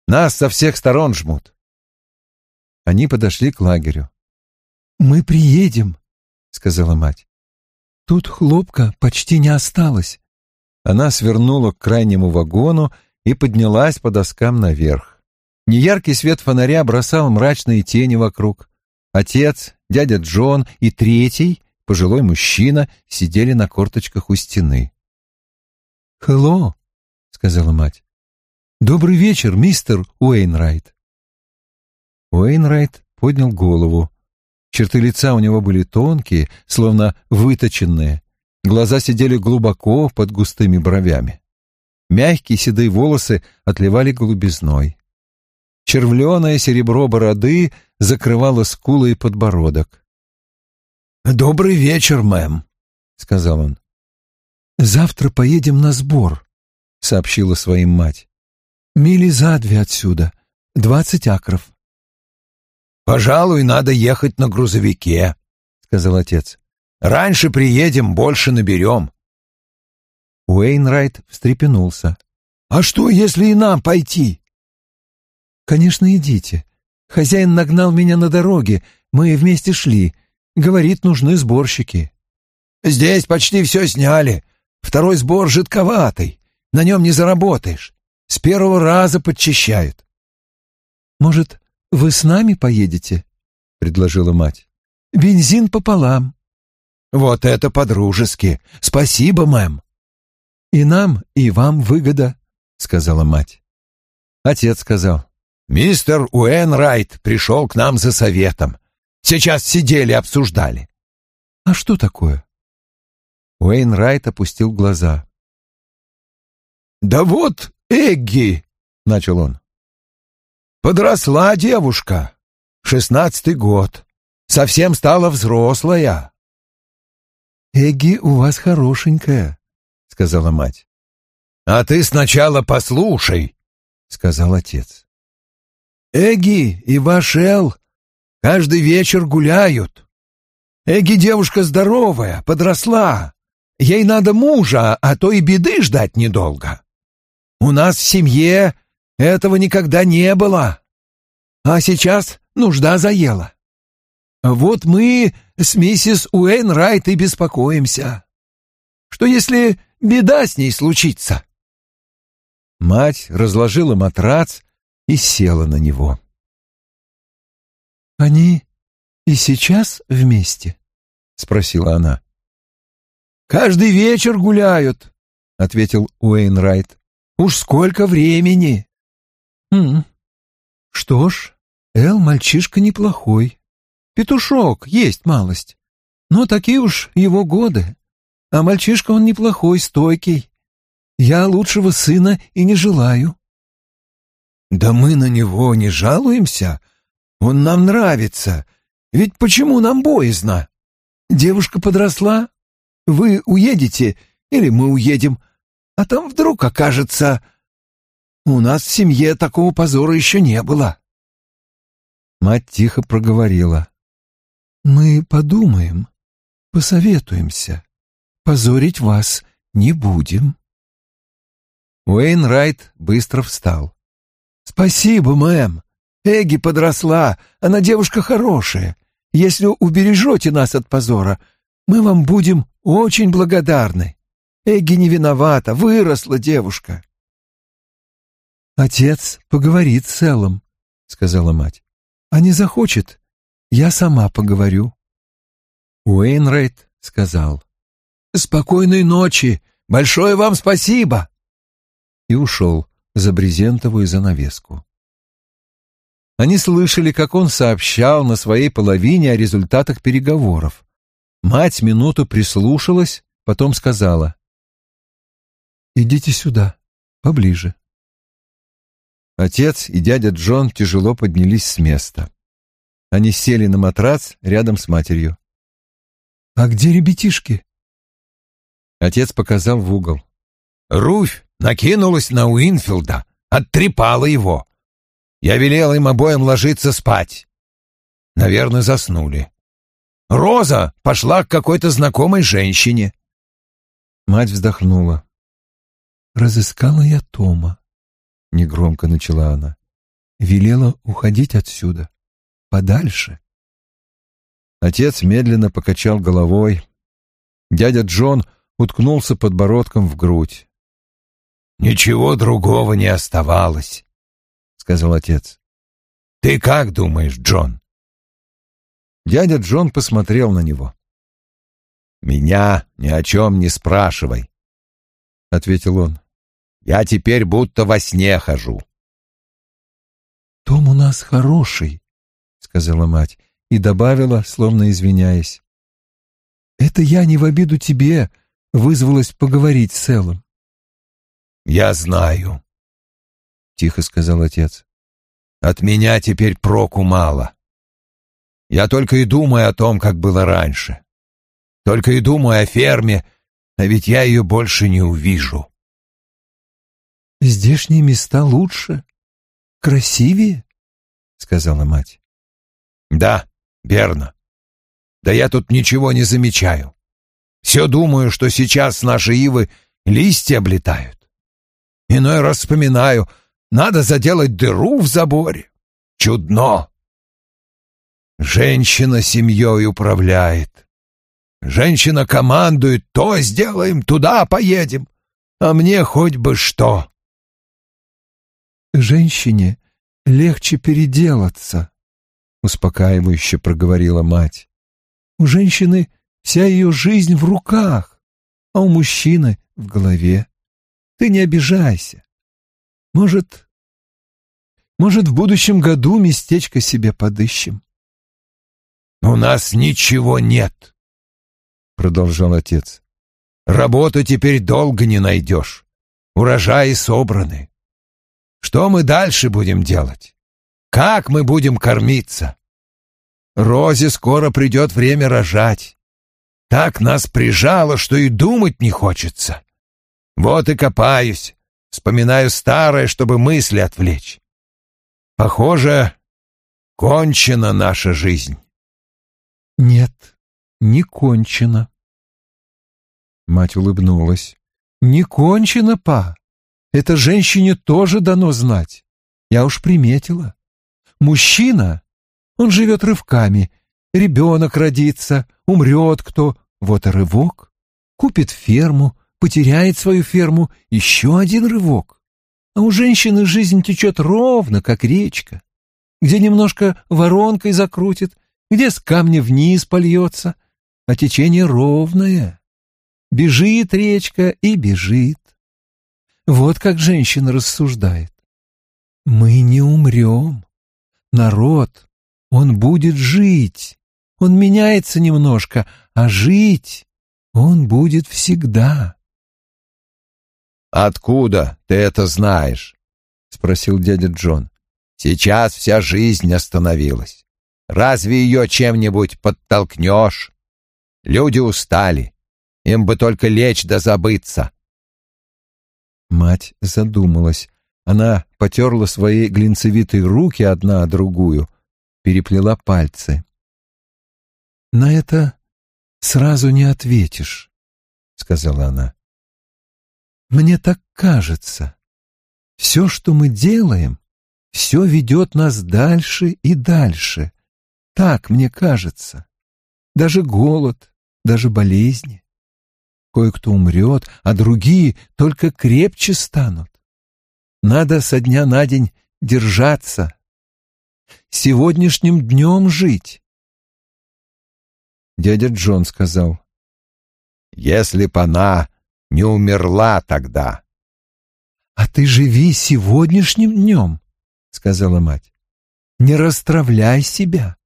Нас со всех сторон жмут. Они подошли к лагерю. «Мы приедем», — сказала мать. «Тут хлопка почти не осталось». Она свернула к крайнему вагону и поднялась по доскам наверх. Неяркий свет фонаря бросал мрачные тени вокруг. Отец, дядя Джон и третий, пожилой мужчина, сидели на корточках у стены. «Хелло», — сказала мать. «Добрый вечер, мистер Уэйнрайт». Уэйнрайт поднял голову. Черты лица у него были тонкие, словно выточенные. Глаза сидели глубоко под густыми бровями. Мягкие седые волосы отливали голубизной. Червленое серебро бороды закрывало скулы и подбородок. «Добрый вечер, мэм», — сказал он. «Завтра поедем на сбор», — сообщила своим мать. «Мили за две отсюда, двадцать акров». «Пожалуй, надо ехать на грузовике», — сказал отец. «Раньше приедем, больше наберем». Уэйнрайт встрепенулся. «А что, если и нам пойти?» «Конечно, идите. Хозяин нагнал меня на дороге, мы вместе шли. Говорит, нужны сборщики». «Здесь почти все сняли. Второй сбор жидковатый. На нем не заработаешь. С первого раза подчищают». «Может, вы с нами поедете?» — предложила мать. «Бензин пополам». «Вот это по-дружески. Спасибо, мэм». «И нам, и вам выгода», — сказала мать. Отец сказал. Мистер Уэнрайт пришел к нам за советом. Сейчас сидели, обсуждали. А что такое? Уэйнрайт опустил глаза. Да вот Эгги, начал он. Подросла девушка. Шестнадцатый год. Совсем стала взрослая. Эгги у вас хорошенькая, сказала мать. А ты сначала послушай, сказал отец. Эгги и Вашел каждый вечер гуляют. Эгги девушка здоровая, подросла. Ей надо мужа, а то и беды ждать недолго. У нас в семье этого никогда не было. А сейчас нужда заела. Вот мы с миссис Уэйнрайт и беспокоимся. Что если беда с ней случится? Мать разложила матрац и села на него. «Они и сейчас вместе?» — спросила она. «Каждый вечер гуляют», — ответил Уэйнрайт. «Уж сколько времени!» «Хм. Что ж, Эл мальчишка неплохой. Петушок, есть малость. Но такие уж его годы. А мальчишка он неплохой, стойкий. Я лучшего сына и не желаю». Да мы на него не жалуемся. Он нам нравится. Ведь почему нам боязно? девушка подросла. Вы уедете или мы уедем, а там вдруг окажется... У нас в семье такого позора еще не было. Мать тихо проговорила. Мы подумаем, посоветуемся. Позорить вас не будем. Уэйн Райт быстро встал. «Спасибо, мэм. Эгги подросла, она девушка хорошая. Если убережете нас от позора, мы вам будем очень благодарны. Эгги не виновата, выросла девушка». «Отец поговорит с Эллом», — сказала мать. «А не захочет, я сама поговорю». Уэйнрайт сказал. «Спокойной ночи! Большое вам спасибо!» И ушел за брезентовую занавеску. Они слышали, как он сообщал на своей половине о результатах переговоров. Мать минуту прислушалась, потом сказала. «Идите сюда, поближе». Отец и дядя Джон тяжело поднялись с места. Они сели на матрац рядом с матерью. «А где ребятишки?» Отец показал в угол. Руфь накинулась на Уинфилда, оттрепала его. Я велел им обоим ложиться спать. Наверное, заснули. Роза пошла к какой-то знакомой женщине. Мать вздохнула. «Разыскала я Тома», — негромко начала она. «Велела уходить отсюда, подальше». Отец медленно покачал головой. Дядя Джон уткнулся подбородком в грудь. «Ничего другого не оставалось», — сказал отец. «Ты как думаешь, Джон?» Дядя Джон посмотрел на него. «Меня ни о чем не спрашивай», — ответил он. «Я теперь будто во сне хожу». «Том у нас хороший», — сказала мать и добавила, словно извиняясь. «Это я не в обиду тебе вызвалась поговорить с Эллом». «Я знаю», — тихо сказал отец. «От меня теперь проку мало. Я только и думаю о том, как было раньше. Только и думаю о ферме, а ведь я ее больше не увижу». «Здешние места лучше, красивее», — сказала мать. «Да, верно. Да я тут ничего не замечаю. Все думаю, что сейчас наши ивы листья облетают. Иной раз вспоминаю, надо заделать дыру в заборе. Чудно. Женщина семьей управляет. Женщина командует, то сделаем, туда поедем. А мне хоть бы что. Женщине легче переделаться, успокаивающе проговорила мать. У женщины вся ее жизнь в руках, а у мужчины в голове. Ты не обижайся. Может, может, в будущем году местечко себе подыщем. «У нас ничего нет», — продолжал отец. «Работу теперь долго не найдешь. Урожаи собраны. Что мы дальше будем делать? Как мы будем кормиться? Розе скоро придет время рожать. Так нас прижало, что и думать не хочется. Вот и копаюсь, вспоминаю старое, чтобы мысли отвлечь. Похоже, кончена наша жизнь. Нет, не кончена. Мать улыбнулась. Не кончена, па. Это женщине тоже дано знать. Я уж приметила. Мужчина, он живет рывками. Ребенок родится, умрет кто, вот рывок. Купит ферму, потеряет свою ферму, еще один рывок. А у женщины жизнь течет ровно, как речка. Где немножко воронкой закрутит, где с камня вниз польется, а течение ровное. Бежит речка и бежит. Вот как женщина рассуждает. Мы не умрем. Народ, он будет жить. Он меняется немножко, а жить он будет всегда. «Откуда ты это знаешь?» — спросил дядя Джон. «Сейчас вся жизнь остановилась. Разве ее чем-нибудь подтолкнешь?» Люди устали. Им бы только лечь да забыться. Мать задумалась. Она потерла свои глинцевитые руки одна о другую, переплела пальцы. «На это сразу не ответишь», — сказала она. «Мне так кажется. Все, что мы делаем, все ведет нас дальше и дальше. Так мне кажется. Даже голод, даже болезни. Кое-кто умрет, а другие только крепче станут. Надо со дня на день держаться. Сегодняшним днем жить. Дядя Джон сказал. Если б она не умерла тогда. А ты живи сегодняшним днем, сказала мать. Не расстравляй себя.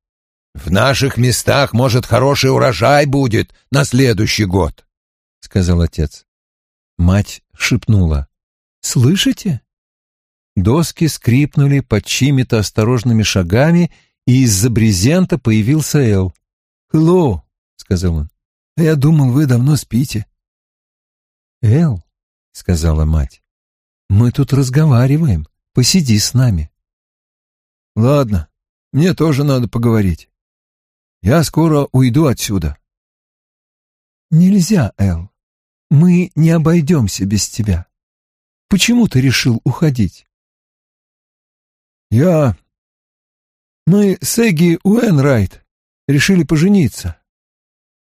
В наших местах, может, хороший урожай будет на следующий год, сказал отец. Мать шепнула. Слышите? Доски скрипнули под чьими-то осторожными шагами, и из-за брезента появился Эл. «Хелло», — сказал он, — «я думал, вы давно спите». «Эл», — сказала мать, — «мы тут разговариваем, посиди с нами». «Ладно, мне тоже надо поговорить. Я скоро уйду отсюда». «Нельзя, Эл. Мы не обойдемся без тебя. Почему ты решил уходить?» «Я... Мы с Эгги Уэнрайт решили пожениться.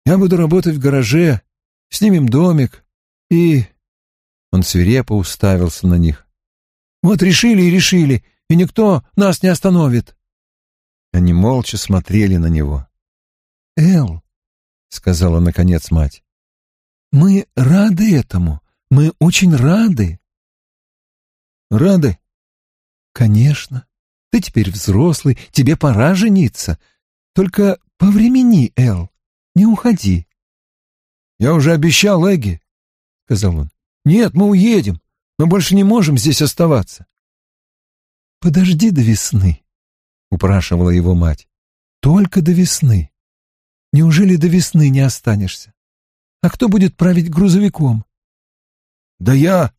Я буду работать в гараже, снимем домик и...» Он свирепо уставился на них. «Вот решили и решили, и никто нас не остановит». Они молча смотрели на него. «Эл», — сказала наконец мать, — «мы рады этому, мы очень рады». «Рады?» «Конечно. Ты теперь взрослый, тебе пора жениться. Только повремени, Эл, не уходи». «Я уже обещал Эгги», — сказал он. «Нет, мы уедем. Мы больше не можем здесь оставаться». «Подожди до весны», — упрашивала его мать. «Только до весны. Неужели до весны не останешься? А кто будет править грузовиком? Да я.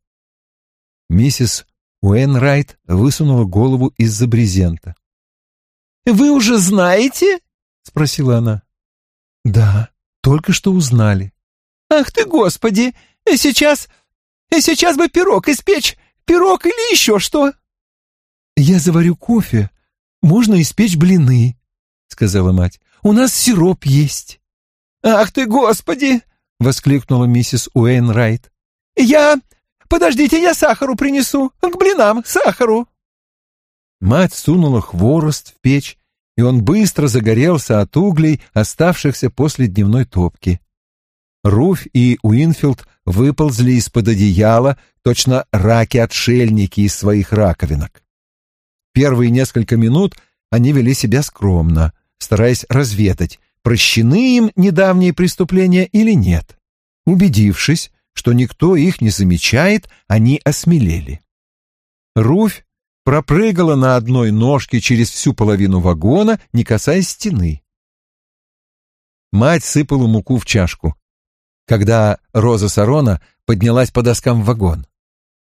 Миссис Уэнрайт высунула голову из-за брезента. Вы уже знаете? спросила она. Да, только что узнали. Ах ты, господи! И сейчас... И сейчас бы пирог испечь! Пирог или еще что? Я заварю кофе. Можно испечь блины, сказала мать. У нас сироп есть». «Ах ты, Господи!» — воскликнула миссис Уэйнрайт. «Я... Подождите, я сахару принесу. К блинам сахару». Мать сунула хворост в печь, и он быстро загорелся от углей, оставшихся после дневной топки. Руфь и Уинфилд выползли из-под одеяла, точно раки-отшельники из своих раковинок. Первые несколько минут они вели себя скромно — стараясь разведать, прощены им недавние преступления или нет. Убедившись, что никто их не замечает, они осмелели. Руфь пропрыгала на одной ножке через всю половину вагона, не касаясь стены. Мать сыпала муку в чашку. Когда Роза Сарона поднялась по доскам в вагон,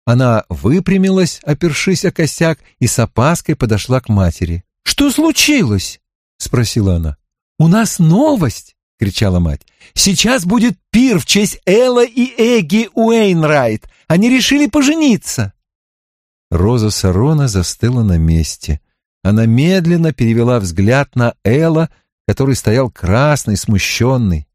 она выпрямилась, опершись о косяк, и с опаской подошла к матери. «Что случилось?» спросила она. «У нас новость!» — кричала мать. «Сейчас будет пир в честь Элла и Эгги Уэйнрайт. Они решили пожениться!» Роза Сарона застыла на месте. Она медленно перевела взгляд на Элла, который стоял красный, смущенный.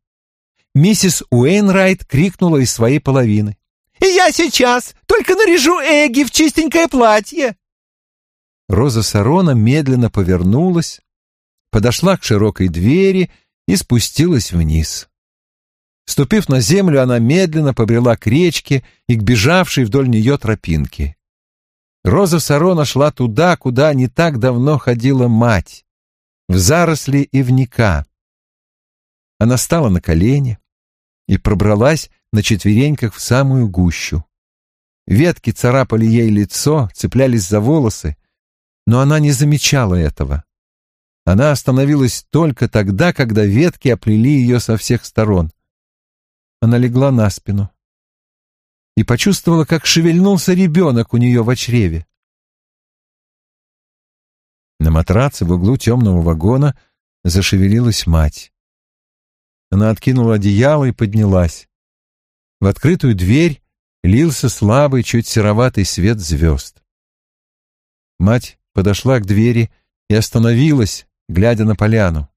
Миссис Уэйнрайт крикнула из своей половины. «Я сейчас! Только наряжу Эгги в чистенькое платье!» Роза Сарона медленно повернулась, подошла к широкой двери и спустилась вниз. Ступив на землю, она медленно побрела к речке и к бежавшей вдоль нее тропинке. Роза Сарона шла туда, куда не так давно ходила мать, в заросли ивника. Она стала на колени и пробралась на четвереньках в самую гущу. Ветки царапали ей лицо, цеплялись за волосы, но она не замечала этого. Она остановилась только тогда, когда ветки оплели ее со всех сторон. Она легла на спину и почувствовала, как шевельнулся ребенок у нее в чреве. На матраце в углу темного вагона зашевелилась мать. Она откинула одеяло и поднялась. В открытую дверь лился слабый, чуть сероватый свет звезд. Мать подошла к двери и остановилась, глядя на поляну.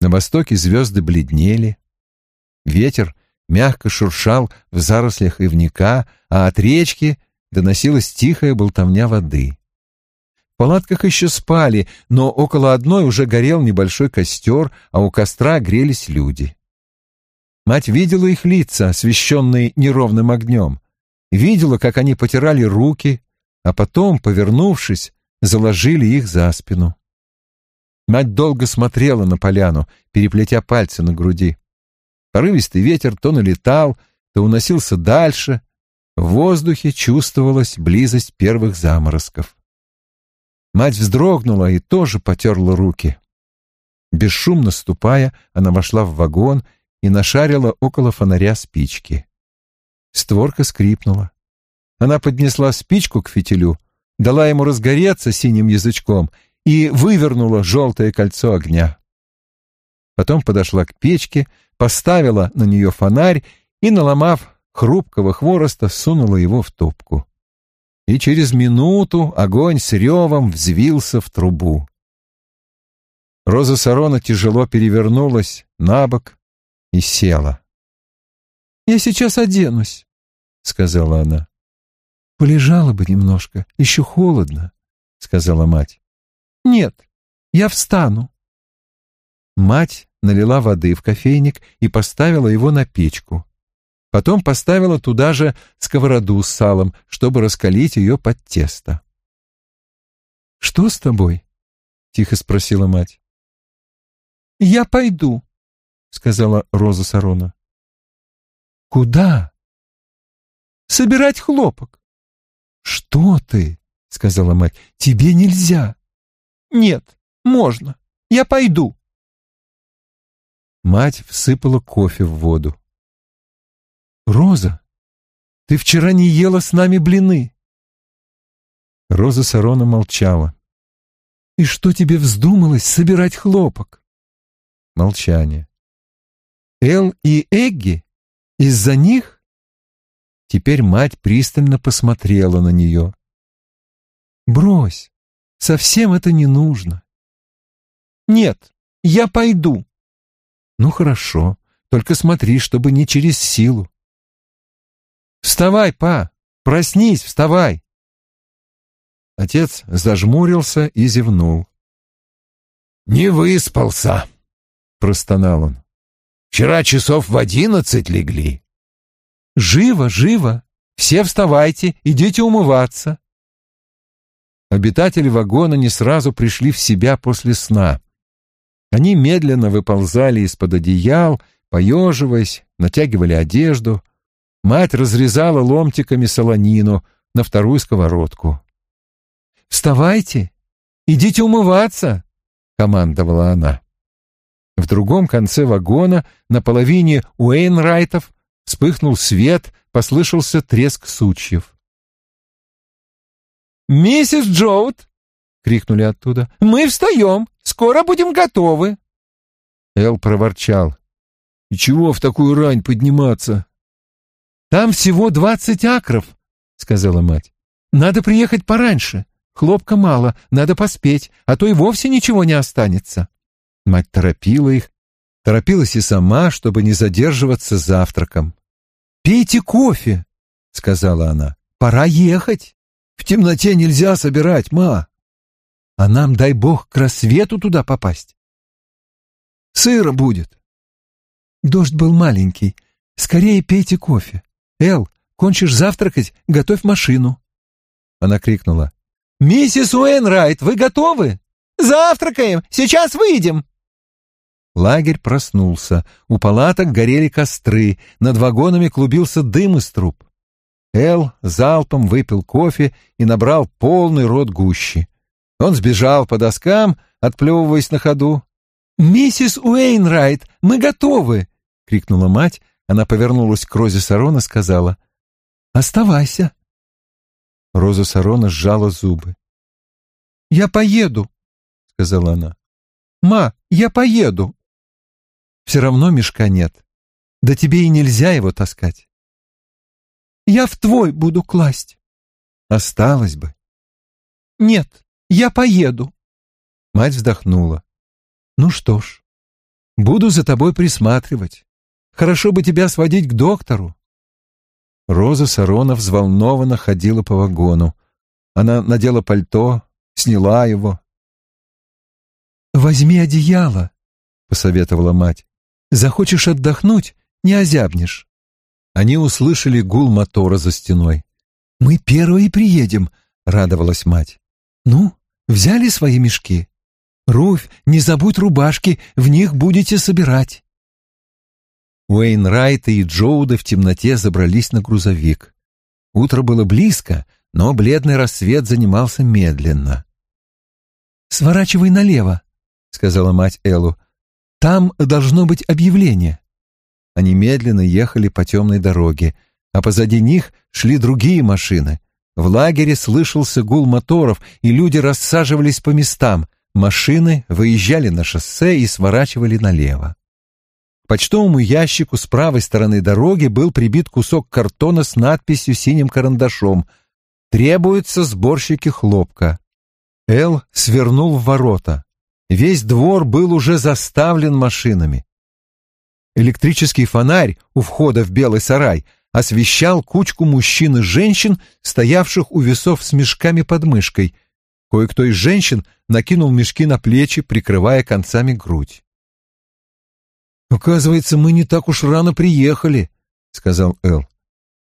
На востоке звезды бледнели. Ветер мягко шуршал в зарослях ивника, а от речки доносилась тихая болтовня воды. В палатках еще спали, но около одной уже горел небольшой костер, а у костра грелись люди. Мать видела их лица, освещенные неровным огнем, видела, как они потирали руки, а потом, повернувшись, заложили их за спину. Мать долго смотрела на поляну, переплетя пальцы на груди. Порывистый ветер то налетал, то уносился дальше. В воздухе чувствовалась близость первых заморозков. Мать вздрогнула и тоже потерла руки. Бесшумно ступая, она вошла в вагон и нашарила около фонаря спички. Створка скрипнула. Она поднесла спичку к фитилю, дала ему разгореться синим язычком и вывернула желтое кольцо огня. Потом подошла к печке, поставила на нее фонарь и, наломав хрупкого хвороста, сунула его в топку. И через минуту огонь с ревом взвился в трубу. Роза Сарона тяжело перевернулась на бок и села. «Я сейчас оденусь», — сказала она. «Полежала бы немножко, еще холодно», — сказала мать. «Нет, я встану». Мать налила воды в кофейник и поставила его на печку. Потом поставила туда же сковороду с салом, чтобы раскалить ее под тесто. «Что с тобой?» — тихо спросила мать. «Я пойду», сказала Роза Сарона. Куда? Собирать хлопок. Что ты? сказала мать. Тебе нельзя. Нет, можно. Я пойду. Мать всыпала кофе в воду. Роза, ты вчера не ела с нами блины. Роза Сарона молчала. И что тебе вздумалось собирать хлопок? Молчание. Эл и Эгги? Из-за них? Теперь мать пристально посмотрела на нее. Брось, совсем это не нужно. Нет, я пойду. Ну хорошо, только смотри, чтобы не через силу. Вставай, па, проснись, вставай. Отец зажмурился и зевнул. «Не выспался», — простонал он. Вчера часов в одиннадцать легли. Живо, живо. Все вставайте, идите умываться. Обитатели вагона не сразу пришли в себя после сна. Они медленно выползали из-под одеял, поеживаясь, натягивали одежду. Мать разрезала ломтиками солонину на вторую сковородку. «Вставайте! Идите умываться!» — командовала она. В другом конце вагона, на половине Уэйнрайтов, вспыхнул свет, послышался треск сучьев. «Миссис Джоут!» — крикнули оттуда. «Мы встаем! Скоро будем готовы!» Эл проворчал. «И чего в такую рань подниматься?» «Там всего двадцать акров», — сказала мать. «Надо приехать пораньше. Хлопка мало, надо поспеть, а то и вовсе ничего не останется». Мать торопила их, торопилась и сама, чтобы не задерживаться завтраком. «Пейте кофе», — сказала она. «Пора ехать. В темноте нельзя собирать, ма. А нам, дай бог, к рассвету туда попасть. Сыро будет». Дождь был маленький. Скорее пейте кофе. Эл, кончишь завтракать, готовь машину. Она крикнула. «Миссис Уэнрайт, вы готовы? Завтракаем! Сейчас выйдем!» Лагерь проснулся. У палаток горели костры, над вагонами клубился дым из труб. Эл залпом выпил кофе и набрал полный рот гущи. Он сбежал по доскам, отплевываясь на ходу. «Миссис Уэйнрайт, мы готовы!» — крикнула мать. Она повернулась к Розе Сарона и сказала. «Оставайся». Роза Сарона сжала зубы. «Я поеду», — сказала она. «Ма, я поеду». «Все равно мешка нет. Да тебе и нельзя его таскать». «Я в твой буду класть». «Осталось бы». «Нет, я поеду». Мать вздохнула. «Ну что ж, буду за тобой присматривать. Хорошо бы тебя сводить к доктору». Роза Сарона взволнованно ходила по вагону. Она надела пальто, сняла его. «Возьми одеяло», — посоветовала мать. «Захочешь отдохнуть, не озябнешь». Они услышали гул мотора за стеной. «Мы первые приедем», — радовалась мать. «Ну, взяли свои мешки? Руфь, не забудь рубашки, в них будете собирать». Уэйн Райта и Джоуда в темноте забрались на грузовик. Утро было близко, но бледный рассвет занимался медленно. «Сворачивай налево», — сказала мать Эллу. «Там должно быть объявление». Они медленно ехали по темной дороге, а позади них шли другие машины. В лагере слышался гул моторов, и люди рассаживались по местам. Машины выезжали на шоссе и сворачивали налево. Почтовому ящику с правой стороны дороги был прибит кусок картона с надписью синим карандашом «Требуются сборщики хлопка». Эл свернул в ворота. Весь двор был уже заставлен машинами. Электрический фонарь у входа в белый сарай освещал кучку мужчин и женщин, стоявших у весов с мешками под мышкой. Кое-кто из женщин накинул мешки на плечи, прикрывая концами грудь. «Оказывается, мы не так уж рано приехали», — сказал Эл.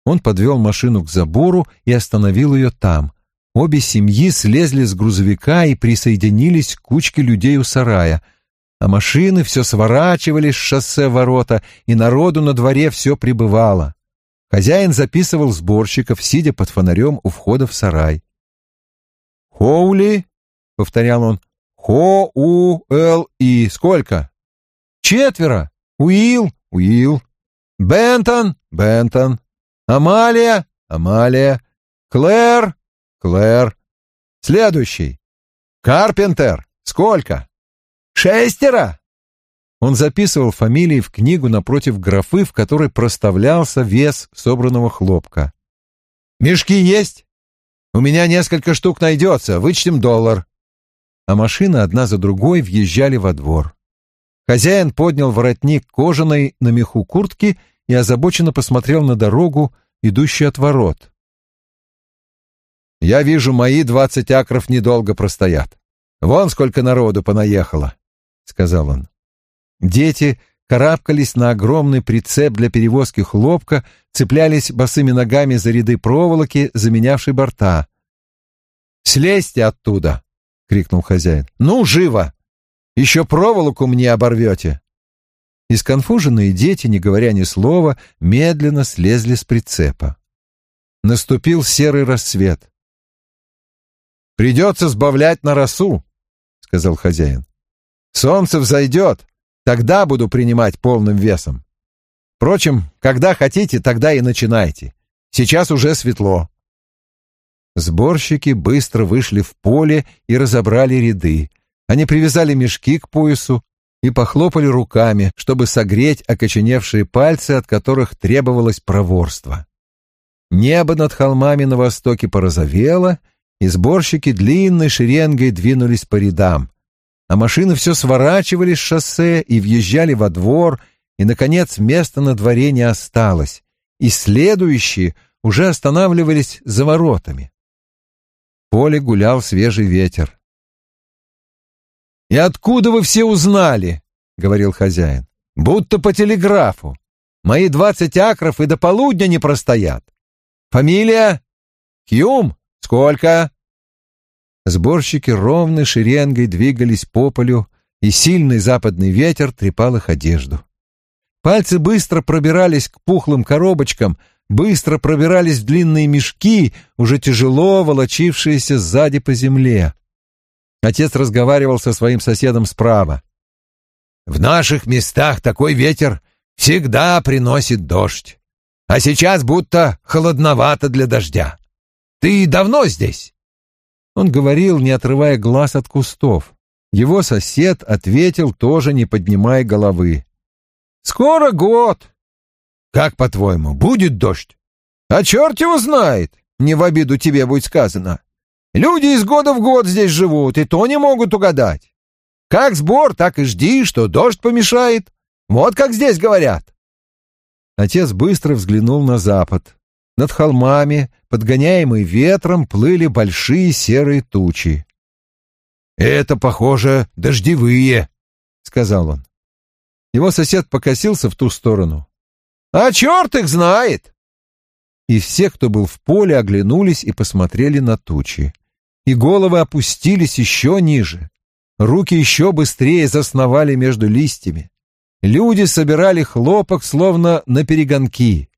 Он подвел машину к забору и остановил ее там. Обе семьи слезли с грузовика и присоединились к кучке людей у сарая, а машины все сворачивались с шоссе ворота, и народу на дворе все прибывало. Хозяин записывал сборщиков, сидя под фонарем у входа в сарай. «Хоули», — повторял он, — «Хо-У-Л-И. Сколько?» «Четверо. Уилл, Уилл. Бентон, Бентон. Амалия, Амалия. Клэр, Клэр. Следующий. Карпентер. Сколько? Шестеро. Он записывал фамилии в книгу напротив графы, в которой проставлялся вес собранного хлопка. «Мешки есть? У меня несколько штук найдется, вычтем доллар». А машины одна за другой въезжали во двор. Хозяин поднял воротник кожаной на меху куртки и озабоченно посмотрел на дорогу, идущую от ворот. «Я вижу, мои двадцать акров недолго простоят. Вон сколько народу понаехало», — сказал он. Дети карабкались на огромный прицеп для перевозки хлопка, цеплялись босыми ногами за ряды проволоки, заменявшей борта. «Слезьте оттуда!» — крикнул хозяин. «Ну, живо! Еще проволоку мне оборвете!» И сконфуженные дети, не говоря ни слова, медленно слезли с прицепа. Наступил серый рассвет. «Придется сбавлять на росу», — сказал хозяин. «Солнце взойдет, тогда буду принимать полным весом. Впрочем, когда хотите, тогда и начинайте. Сейчас уже светло». Сборщики быстро вышли в поле и разобрали ряды. Они привязали мешки к поясу и похлопали руками, чтобы согреть окоченевшие пальцы, от которых требовалось проворство. Небо над холмами на востоке порозовело, и сборщики длинной шеренгой двинулись по рядам, а машины все сворачивали с шоссе и въезжали во двор, и, наконец, места на дворе не осталось, и следующие уже останавливались за воротами. В поле гулял свежий ветер. «И откуда вы все узнали?» — говорил хозяин. «Будто по телеграфу. Мои двадцать акров и до полудня не простоят. Фамилия? Хьюм? Сколько?» Сборщики ровной шеренгой двигались по полю, и сильный западный ветер трепал их одежду. Пальцы быстро пробирались к пухлым коробочкам, быстро пробирались в длинные мешки, уже тяжело волочившиеся сзади по земле. Отец разговаривал со своим соседом справа. «В наших местах такой ветер всегда приносит дождь, а сейчас будто холодновато для дождя. Ты давно здесь?» Он говорил, не отрывая глаз от кустов. Его сосед ответил, тоже не поднимая головы. «Скоро год!» «Как, по-твоему, будет дождь?» «А черт его знает! Не в обиду тебе будет сказано. Люди из года в год здесь живут, и то не могут угадать. Как сбор, так и жди, что дождь помешает. Вот как здесь говорят». Отец быстро взглянул на запад. Над холмами, подгоняемые ветром, плыли большие серые тучи. «Это, похоже, дождевые», — сказал он. Его сосед покосился в ту сторону. «А черт их знает!» И все, кто был в поле, оглянулись и посмотрели на тучи. И головы опустились еще ниже. Руки еще быстрее засновали между листьями. Люди собирали хлопок, словно на перегонки.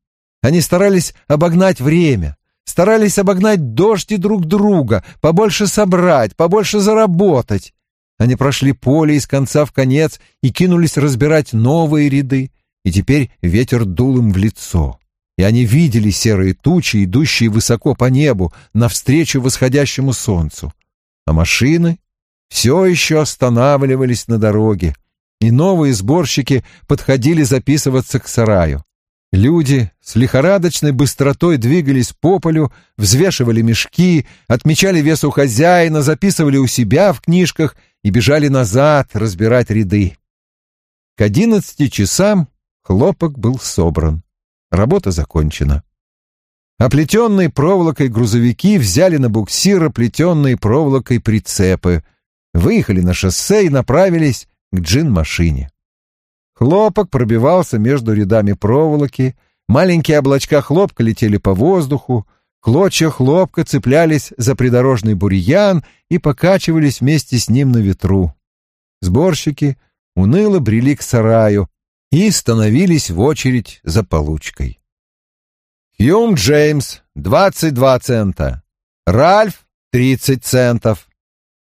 Они старались обогнать время, старались обогнать дождь и друг друга, побольше собрать, побольше заработать. Они прошли поле из конца в конец и кинулись разбирать новые ряды, и теперь ветер дул им в лицо. И они видели серые тучи, идущие высоко по небу, навстречу восходящему солнцу. А машины все еще останавливались на дороге, и новые сборщики подходили записываться к сараю. Люди с лихорадочной быстротой двигались по полю, взвешивали мешки, отмечали вес у хозяина, записывали у себя в книжках и бежали назад разбирать ряды. К одиннадцати часам хлопок был собран. Работа закончена. Оплетенные проволокой грузовики взяли на буксир оплетенные проволокой прицепы, выехали на шоссе и направились к джин-машине. Хлопок пробивался между рядами проволоки, маленькие облачка хлопка летели по воздуху, клочья хлопка цеплялись за придорожный бурьян и покачивались вместе с ним на ветру. Сборщики уныло брели к сараю и становились в очередь за получкой. Хьюм Джеймс — 22 цента. Ральф — 30 центов.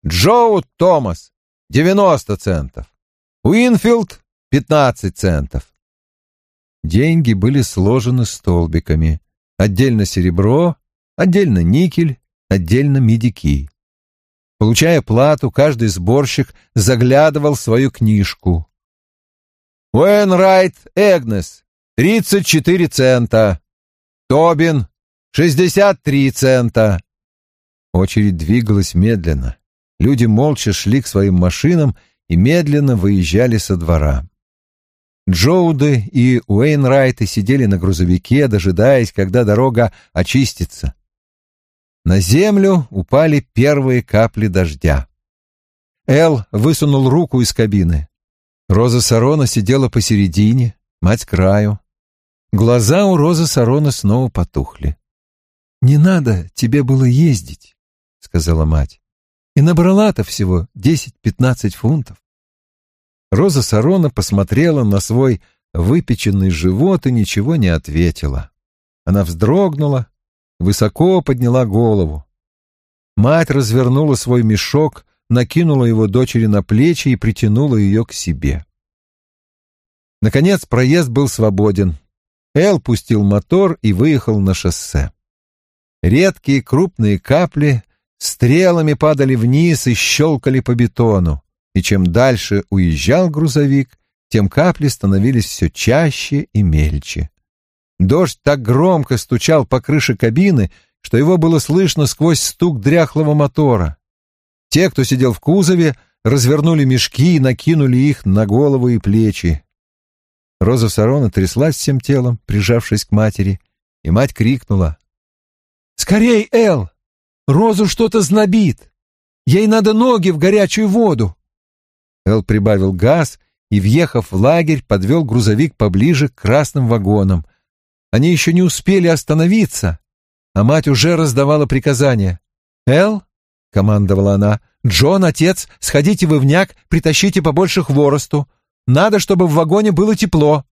Джоу Томас — 90 центов. Уинфилд 15 центов. Деньги были сложены столбиками. Отдельно серебро, отдельно никель, отдельно медики. Получая плату, каждый сборщик заглядывал в свою книжку. Уэнрайт Эгнес, 34 цента. Тобин, 63 цента. Очередь двигалась медленно. Люди молча шли к своим машинам и медленно выезжали со двора. Джоуды и Уэйнрайты сидели на грузовике, дожидаясь, когда дорога очистится. На землю упали первые капли дождя. Эл высунул руку из кабины. Роза Сарона сидела посередине, мать краю. Глаза у Розы Сарона снова потухли. «Не надо тебе было ездить», — сказала мать. «И набрала-то всего десять-пятнадцать фунтов». Роза Сарона посмотрела на свой выпеченный живот и ничего не ответила. Она вздрогнула, высоко подняла голову. Мать развернула свой мешок, накинула его дочери на плечи и притянула ее к себе. Наконец проезд был свободен. Эл пустил мотор и выехал на шоссе. Редкие крупные капли стрелами падали вниз и щелкали по бетону и чем дальше уезжал грузовик, тем капли становились все чаще и мельче. Дождь так громко стучал по крыше кабины, что его было слышно сквозь стук дряхлого мотора. Те, кто сидел в кузове, развернули мешки и накинули их на голову и плечи. Роза Сарона тряслась всем телом, прижавшись к матери, и мать крикнула. «Скорей, Эл! Розу что-то знобит! Ей надо ноги в горячую воду!» Эл прибавил газ и, въехав в лагерь, подвел грузовик поближе к красным вагонам. Они еще не успели остановиться, а мать уже раздавала приказания. «Эл», — командовала она, — «Джон, отец, сходите в Ивняк, притащите побольше хворосту. Надо, чтобы в вагоне было тепло».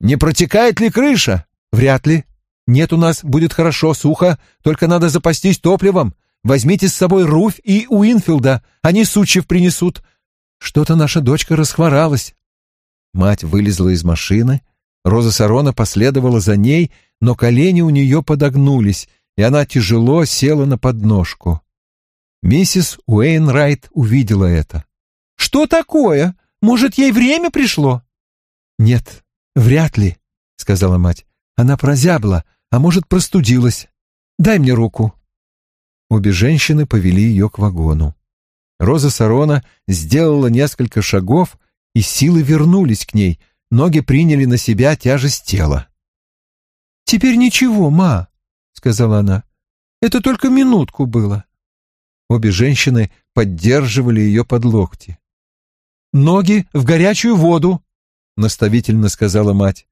«Не протекает ли крыша?» «Вряд ли. Нет, у нас будет хорошо, сухо, только надо запастись топливом. Возьмите с собой Руфь и Уинфилда, они сучьев принесут. Что-то наша дочка расхворалась». Мать вылезла из машины, Роза Сарона последовала за ней, но колени у нее подогнулись, и она тяжело села на подножку. Миссис Уэйнрайт увидела это. «Что такое? Может, ей время пришло?» «Нет, вряд ли», — сказала мать. «Она прозябла, а может, простудилась. Дай мне руку». Обе женщины повели ее к вагону. Роза Сарона сделала несколько шагов, и силы вернулись к ней, ноги приняли на себя тяжесть тела. «Теперь ничего, ма», — сказала она. «Это только минутку было». Обе женщины поддерживали ее под локти. «Ноги в горячую воду», — наставительно сказала мать.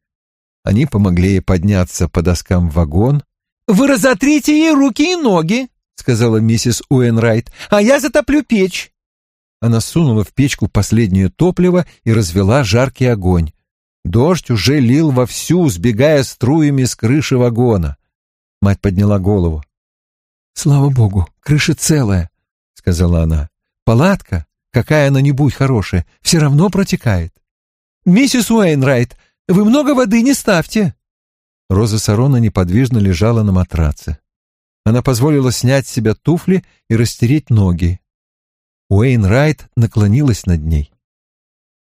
Они помогли ей подняться по доскам в вагон. «Вы разотрите ей руки и ноги», — сказала миссис Уэнрайт, — «а я затоплю печь». Она сунула в печку последнее топливо и развела жаркий огонь. Дождь уже лил вовсю, сбегая струями с крыши вагона. Мать подняла голову. «Слава богу, крыша целая», — сказала она. «Палатка, какая она ни будь хорошая, все равно протекает». «Миссис Уэйнрайт, вы много воды не ставьте». Роза Сарона неподвижно лежала на матраце. Она позволила снять с себя туфли и растереть ноги. Уэйнрайт наклонилась над ней.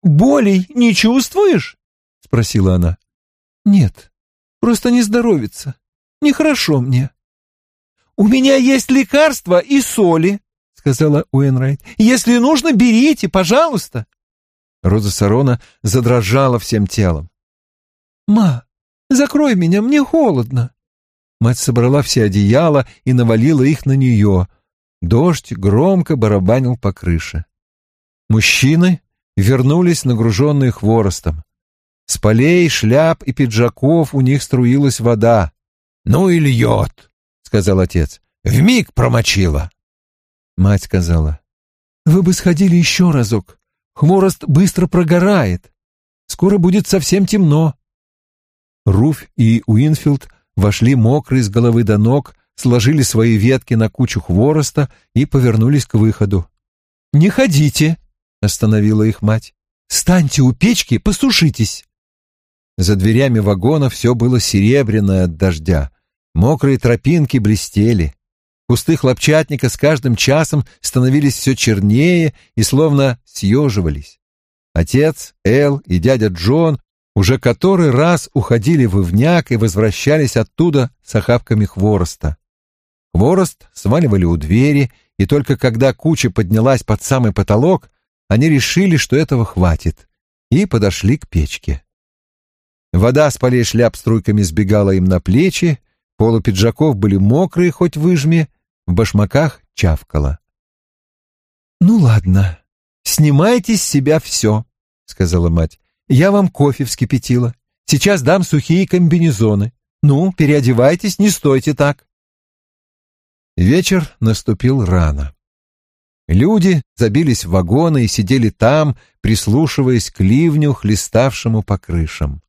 «Болей не чувствуешь?» — спросила она. «Нет, просто не здоровится. Нехорошо мне». «У меня есть лекарства и соли», — сказала Уэнрайт. «Если нужно, берите, пожалуйста». Роза Сарона задрожала всем телом. «Ма, закрой меня, мне холодно». Мать собрала все одеяла и навалила их на нее. Дождь громко барабанил по крыше. Мужчины вернулись нагруженные хворостом. С полей, шляп и пиджаков у них струилась вода. «Ну и льет», — сказал отец. «Вмиг промочила». Мать сказала. «Вы бы сходили еще разок. Хворост быстро прогорает. Скоро будет совсем темно». Руфь и Уинфилд вошли мокрые с головы до ног, сложили свои ветки на кучу хвороста и повернулись к выходу. «Не ходите», — остановила их мать. «Станьте у печки, посушитесь». За дверями вагона все было серебряное от дождя. Мокрые тропинки блестели. Кусты хлопчатника с каждым часом становились все чернее и словно съеживались. Отец, Эл и дядя Джон уже который раз уходили в Ивняк и возвращались оттуда с охапками хвороста. Хворост сваливали у двери, и только когда куча поднялась под самый потолок, они решили, что этого хватит, и подошли к печке. Вода с полей шляп струйками сбегала им на плечи, полу пиджаков были мокрые, хоть выжми, в башмаках чавкала. «Ну ладно, снимайте с себя все», — сказала мать. Я вам кофе вскипятила. Сейчас дам сухие комбинезоны. Ну, переодевайтесь, не стойте так. Вечер наступил рано. Люди забились в вагоны и сидели там, прислушиваясь к ливню, хлеставшему по крышам.